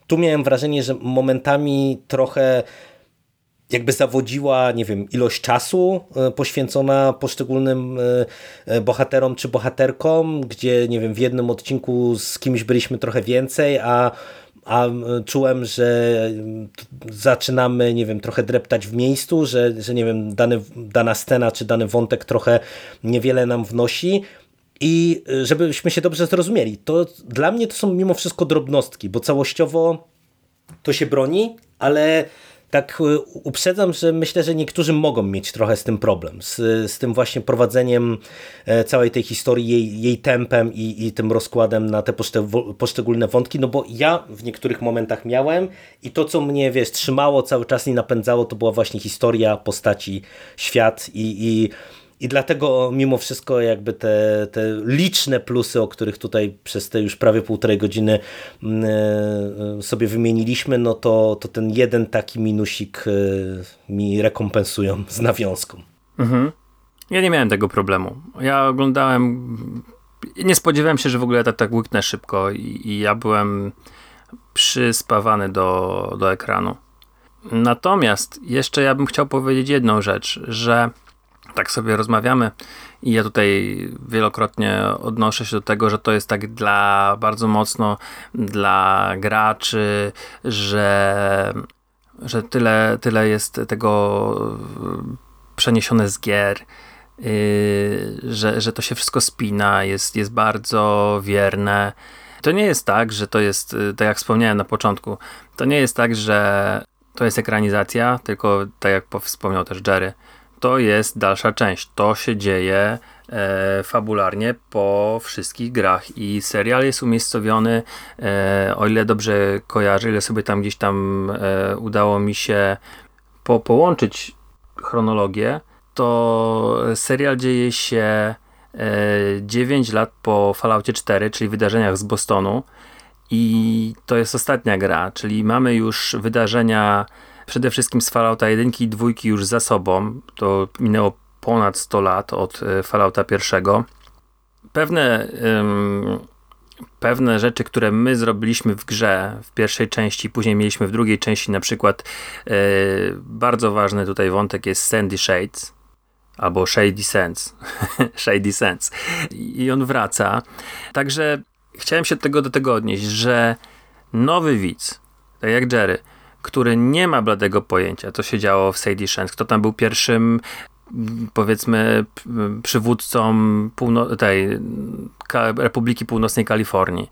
Tu miałem wrażenie, że momentami trochę jakby zawodziła, nie wiem, ilość czasu y, poświęcona poszczególnym y, bohaterom czy bohaterkom, gdzie, nie wiem, w jednym odcinku z kimś byliśmy trochę więcej, a a czułem, że zaczynamy, nie wiem, trochę dreptać w miejscu, że, że nie wiem, dany, dana scena czy dany wątek trochę niewiele nam wnosi. I żebyśmy się dobrze zrozumieli, to dla mnie to są mimo wszystko drobnostki, bo całościowo to się broni, ale tak y, uprzedzam, że myślę, że niektórzy mogą mieć trochę z tym problem, z, z tym właśnie prowadzeniem e, całej tej historii, jej, jej tempem i, i tym rozkładem na te poszczególne wątki, no bo ja w niektórych momentach miałem i to, co mnie, wiesz, trzymało cały czas i napędzało, to była właśnie historia, postaci, świat i, i i dlatego mimo wszystko jakby te, te liczne plusy, o których tutaj przez te już prawie półtorej godziny mm, e, sobie wymieniliśmy, no to, to ten jeden taki minusik e, mi rekompensują z nawiązką. Mhm. Ja nie miałem tego problemu. Ja oglądałem, nie spodziewałem się, że w ogóle tak, tak łyknę szybko i, i ja byłem przyspawany do, do ekranu. Natomiast jeszcze ja bym chciał powiedzieć jedną rzecz, że tak sobie rozmawiamy i ja tutaj wielokrotnie odnoszę się do tego, że to jest tak dla bardzo mocno dla graczy, że, że tyle, tyle jest tego przeniesione z gier. Yy, że, że to się wszystko spina, jest, jest bardzo wierne. To nie jest tak, że to jest, tak jak wspomniałem na początku, to nie jest tak, że to jest ekranizacja, tylko tak jak wspomniał też Jerry, to jest dalsza część. To się dzieje e, fabularnie po wszystkich grach i serial jest umiejscowiony, e, o ile dobrze kojarzę, ile sobie tam gdzieś tam e, udało mi się po, połączyć chronologię, to serial dzieje się 9 e, lat po Falloutie 4, czyli wydarzeniach z Bostonu i to jest ostatnia gra, czyli mamy już wydarzenia przede wszystkim z Fallouta 1 i 2 już za sobą. To minęło ponad 100 lat od e, Fallouta pierwszego. Pewne, um, pewne rzeczy, które my zrobiliśmy w grze w pierwszej części, później mieliśmy w drugiej części, na przykład e, bardzo ważny tutaj wątek jest Sandy Shades albo Shady Sense. Shady Sense. I on wraca. Także chciałem się tego do tego odnieść, że nowy widz, tak jak Jerry, który nie ma bladego pojęcia, co się działo w Sadie Shanks, kto tam był pierwszym powiedzmy przywódcą półno- tej Republiki Północnej Kalifornii,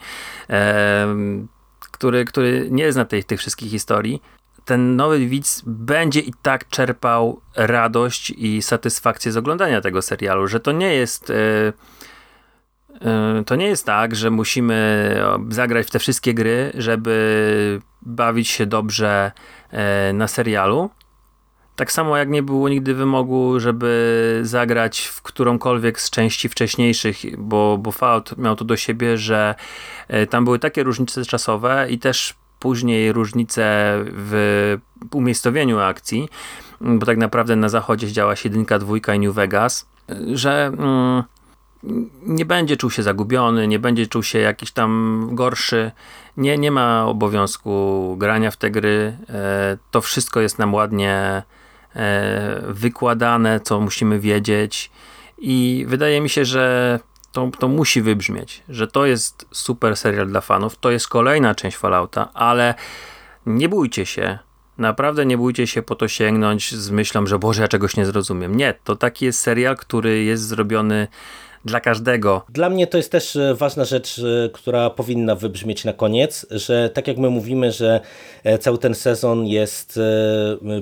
e, który, który nie zna tej, tych wszystkich historii, ten nowy widz będzie i tak czerpał radość i satysfakcję z oglądania tego serialu, że to nie jest e to nie jest tak, że musimy zagrać w te wszystkie gry, żeby bawić się dobrze e, na serialu. Tak samo jak nie było nigdy wymogu, żeby zagrać w którąkolwiek z części wcześniejszych, bo, bo Fallout miał to do siebie, że e, tam były takie różnice czasowe i też później różnice w umiejscowieniu akcji, bo tak naprawdę na zachodzie działa się jedynka, dwójka i New Vegas, że mm, nie będzie czuł się zagubiony, nie będzie czuł się jakiś tam gorszy, nie, nie ma obowiązku grania w te gry. E, to wszystko jest nam ładnie e, wykładane, co musimy wiedzieć. I wydaje mi się, że to, to musi wybrzmieć, że to jest super serial dla fanów. To jest kolejna część Fallouta, ale nie bójcie się. Naprawdę nie bójcie się po to sięgnąć z myślą, że Boże, ja czegoś nie zrozumiem. Nie, to taki jest serial, który jest zrobiony dla każdego. Dla mnie to jest też e, ważna rzecz, e, która powinna wybrzmieć na koniec, że tak jak my mówimy, że e, cały ten sezon jest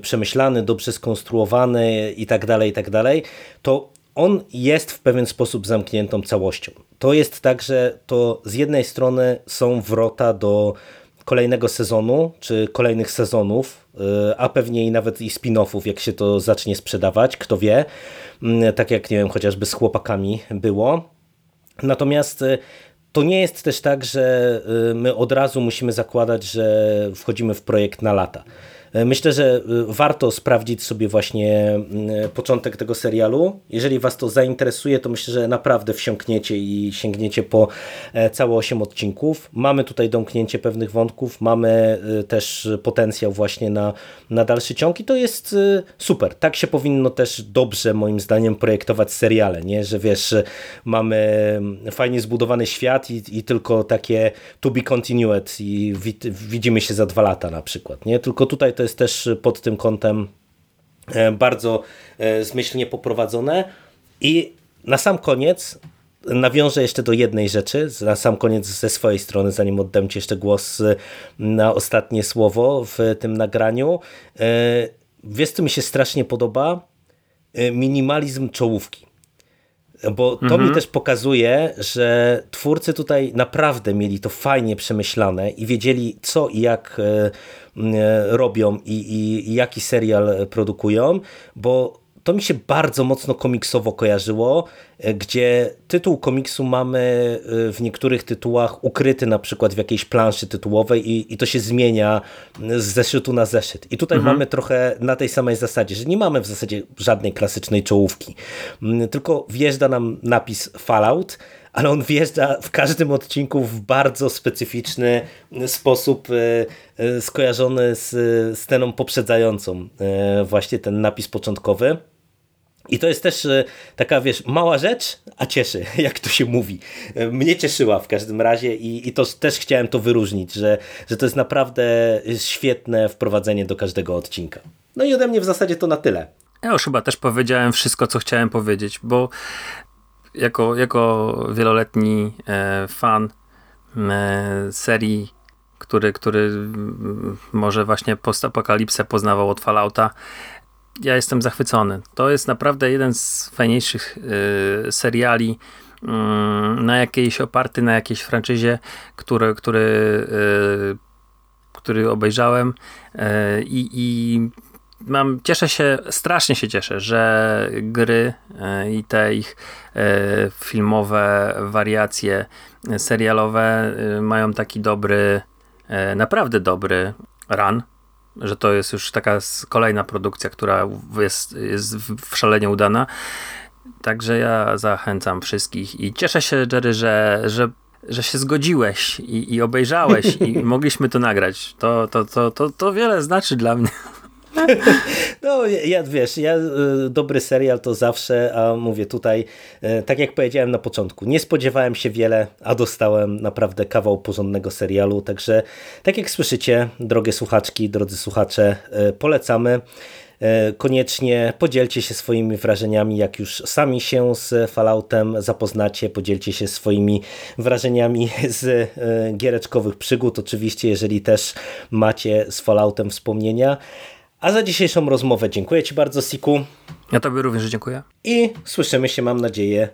przemyślany, dobrze skonstruowany i tak dalej, i tak dalej, to on jest w pewien sposób zamkniętą całością. To jest tak, że to z jednej strony są wrota do kolejnego sezonu, czy kolejnych sezonów, y, a pewnie i nawet i spin-offów, jak się to zacznie sprzedawać, kto wie, mm, tak jak nie wiem, chociażby z chłopakami było. Natomiast y, to nie jest też tak, że y, my od razu musimy zakładać, że wchodzimy w projekt na lata. E, myślę, że e, warto sprawdzić sobie właśnie mm, początek tego serialu. Jeżeli Was to zainteresuje, to myślę, że naprawdę wsiąkniecie i sięgniecie po e, całe 8 odcinków. Mamy tutaj domknięcie pewnych wątków, mamy też potencjał właśnie na, na dalszy ciąg i to jest super. Tak się powinno też dobrze moim zdaniem projektować seriale, nie? że wiesz, mamy mm, fajnie zbudowany świat i, i tylko takie to be continued i widzimy się za dwa lata na przykład. Nie? Tylko tutaj to to jest też pod tym kątem e, bardzo e, zmyślnie poprowadzone. I na sam koniec nawiążę jeszcze do jednej rzeczy, na sam koniec ze swojej strony, zanim oddam Ci jeszcze głos e, na ostatnie słowo w tym nagraniu. Wiesz, co mi się strasznie podoba? Minimalizm czołówki. Bo to mhm. mi też pokazuje, że twórcy tutaj naprawdę mieli to fajnie przemyślane i wiedzieli co i jak E, robią i, i, i jaki serial produkują, bo to mi się bardzo mocno komiksowo kojarzyło, e, gdzie tytuł komiksu mamy e, w niektórych tytułach ukryty na przykład w jakiejś planszy tytułowej i, i to się zmienia z zeszytu na zeszyt. I tutaj mhm. mamy trochę na tej samej zasadzie, że nie mamy w zasadzie żadnej klasycznej czołówki, mm, tylko wjeżdża nam napis Fallout, ale on wjeżdża w każdym odcinku w bardzo specyficzny sposób e, e, skojarzony z sceną poprzedzającą e, właśnie ten napis początkowy. I to jest też taka, wiesz, mała rzecz, a cieszy, jak to się mówi. Mnie cieszyła w każdym razie i, i to też chciałem to wyróżnić, że, że to jest naprawdę świetne wprowadzenie do każdego odcinka. No i ode mnie w zasadzie to na tyle. Ja już chyba też powiedziałem wszystko, co chciałem powiedzieć, bo jako, jako wieloletni e, fan e, serii, który, który może właśnie postapokalipsę poznawał od Fallouta, ja jestem zachwycony. To jest naprawdę jeden z fajniejszych e, seriali mm, na jakiejś oparty na jakiejś franczyzie, który, który, który obejrzałem i, i mam, cieszę się, strasznie się cieszę, że gry e, i te ich e, filmowe wariacje e, serialowe mają taki dobry, naprawdę dobry run, że to jest już taka kolejna produkcja, która jest, jest w szalenie udana. Także ja zachęcam wszystkich i cieszę się, Jerry, że, że, że się zgodziłeś i, i obejrzałeś i mogliśmy to nagrać. To, to, to, to, to wiele znaczy dla mnie. No, ja wiesz, ja y, dobry serial to zawsze, a mówię tutaj, y, tak jak powiedziałem na początku, nie spodziewałem się wiele, a dostałem naprawdę kawał porządnego serialu, także tak jak słyszycie, drogie słuchaczki, drodzy słuchacze, y, polecamy. Koniecznie podzielcie się swoimi wrażeniami, jak już sami się z Falloutem zapoznacie, podzielcie się swoimi wrażeniami z giereczkowych przygód, oczywiście, jeżeli też macie z Falloutem wspomnienia. A za dzisiejszą rozmowę dziękuję Ci bardzo, Siku. Ja Tobie również dziękuję. I słyszymy się, mam nadzieję,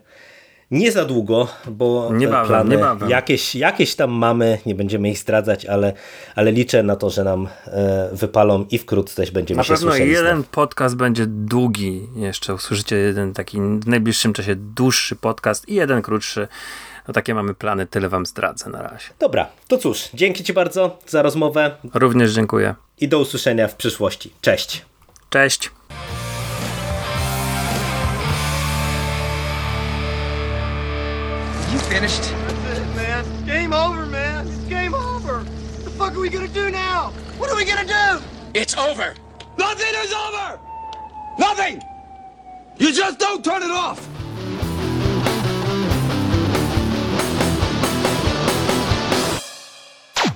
nie za długo, bo niebawem, plany niebawem. Jakieś, jakieś tam mamy, nie będziemy ich zdradzać, ale, ale liczę na to, że nam e, wypalą i wkrótce też będziemy na się słyszeli. Na pewno jeden podcast będzie długi, jeszcze usłyszycie jeden taki w najbliższym czasie dłuższy podcast i jeden krótszy. No takie mamy plany, tyle wam zdradzę na razie. Dobra, to cóż, dzięki Ci bardzo za rozmowę. Również dziękuję. I do usłyszenia w przyszłości. Cześć. Cześć. You finished? That's it, man. Game over, man. It's game over. What the fuck are we gonna do now? What are we gonna do? It's over. Nothing is over. Nothing. You just don't turn it off.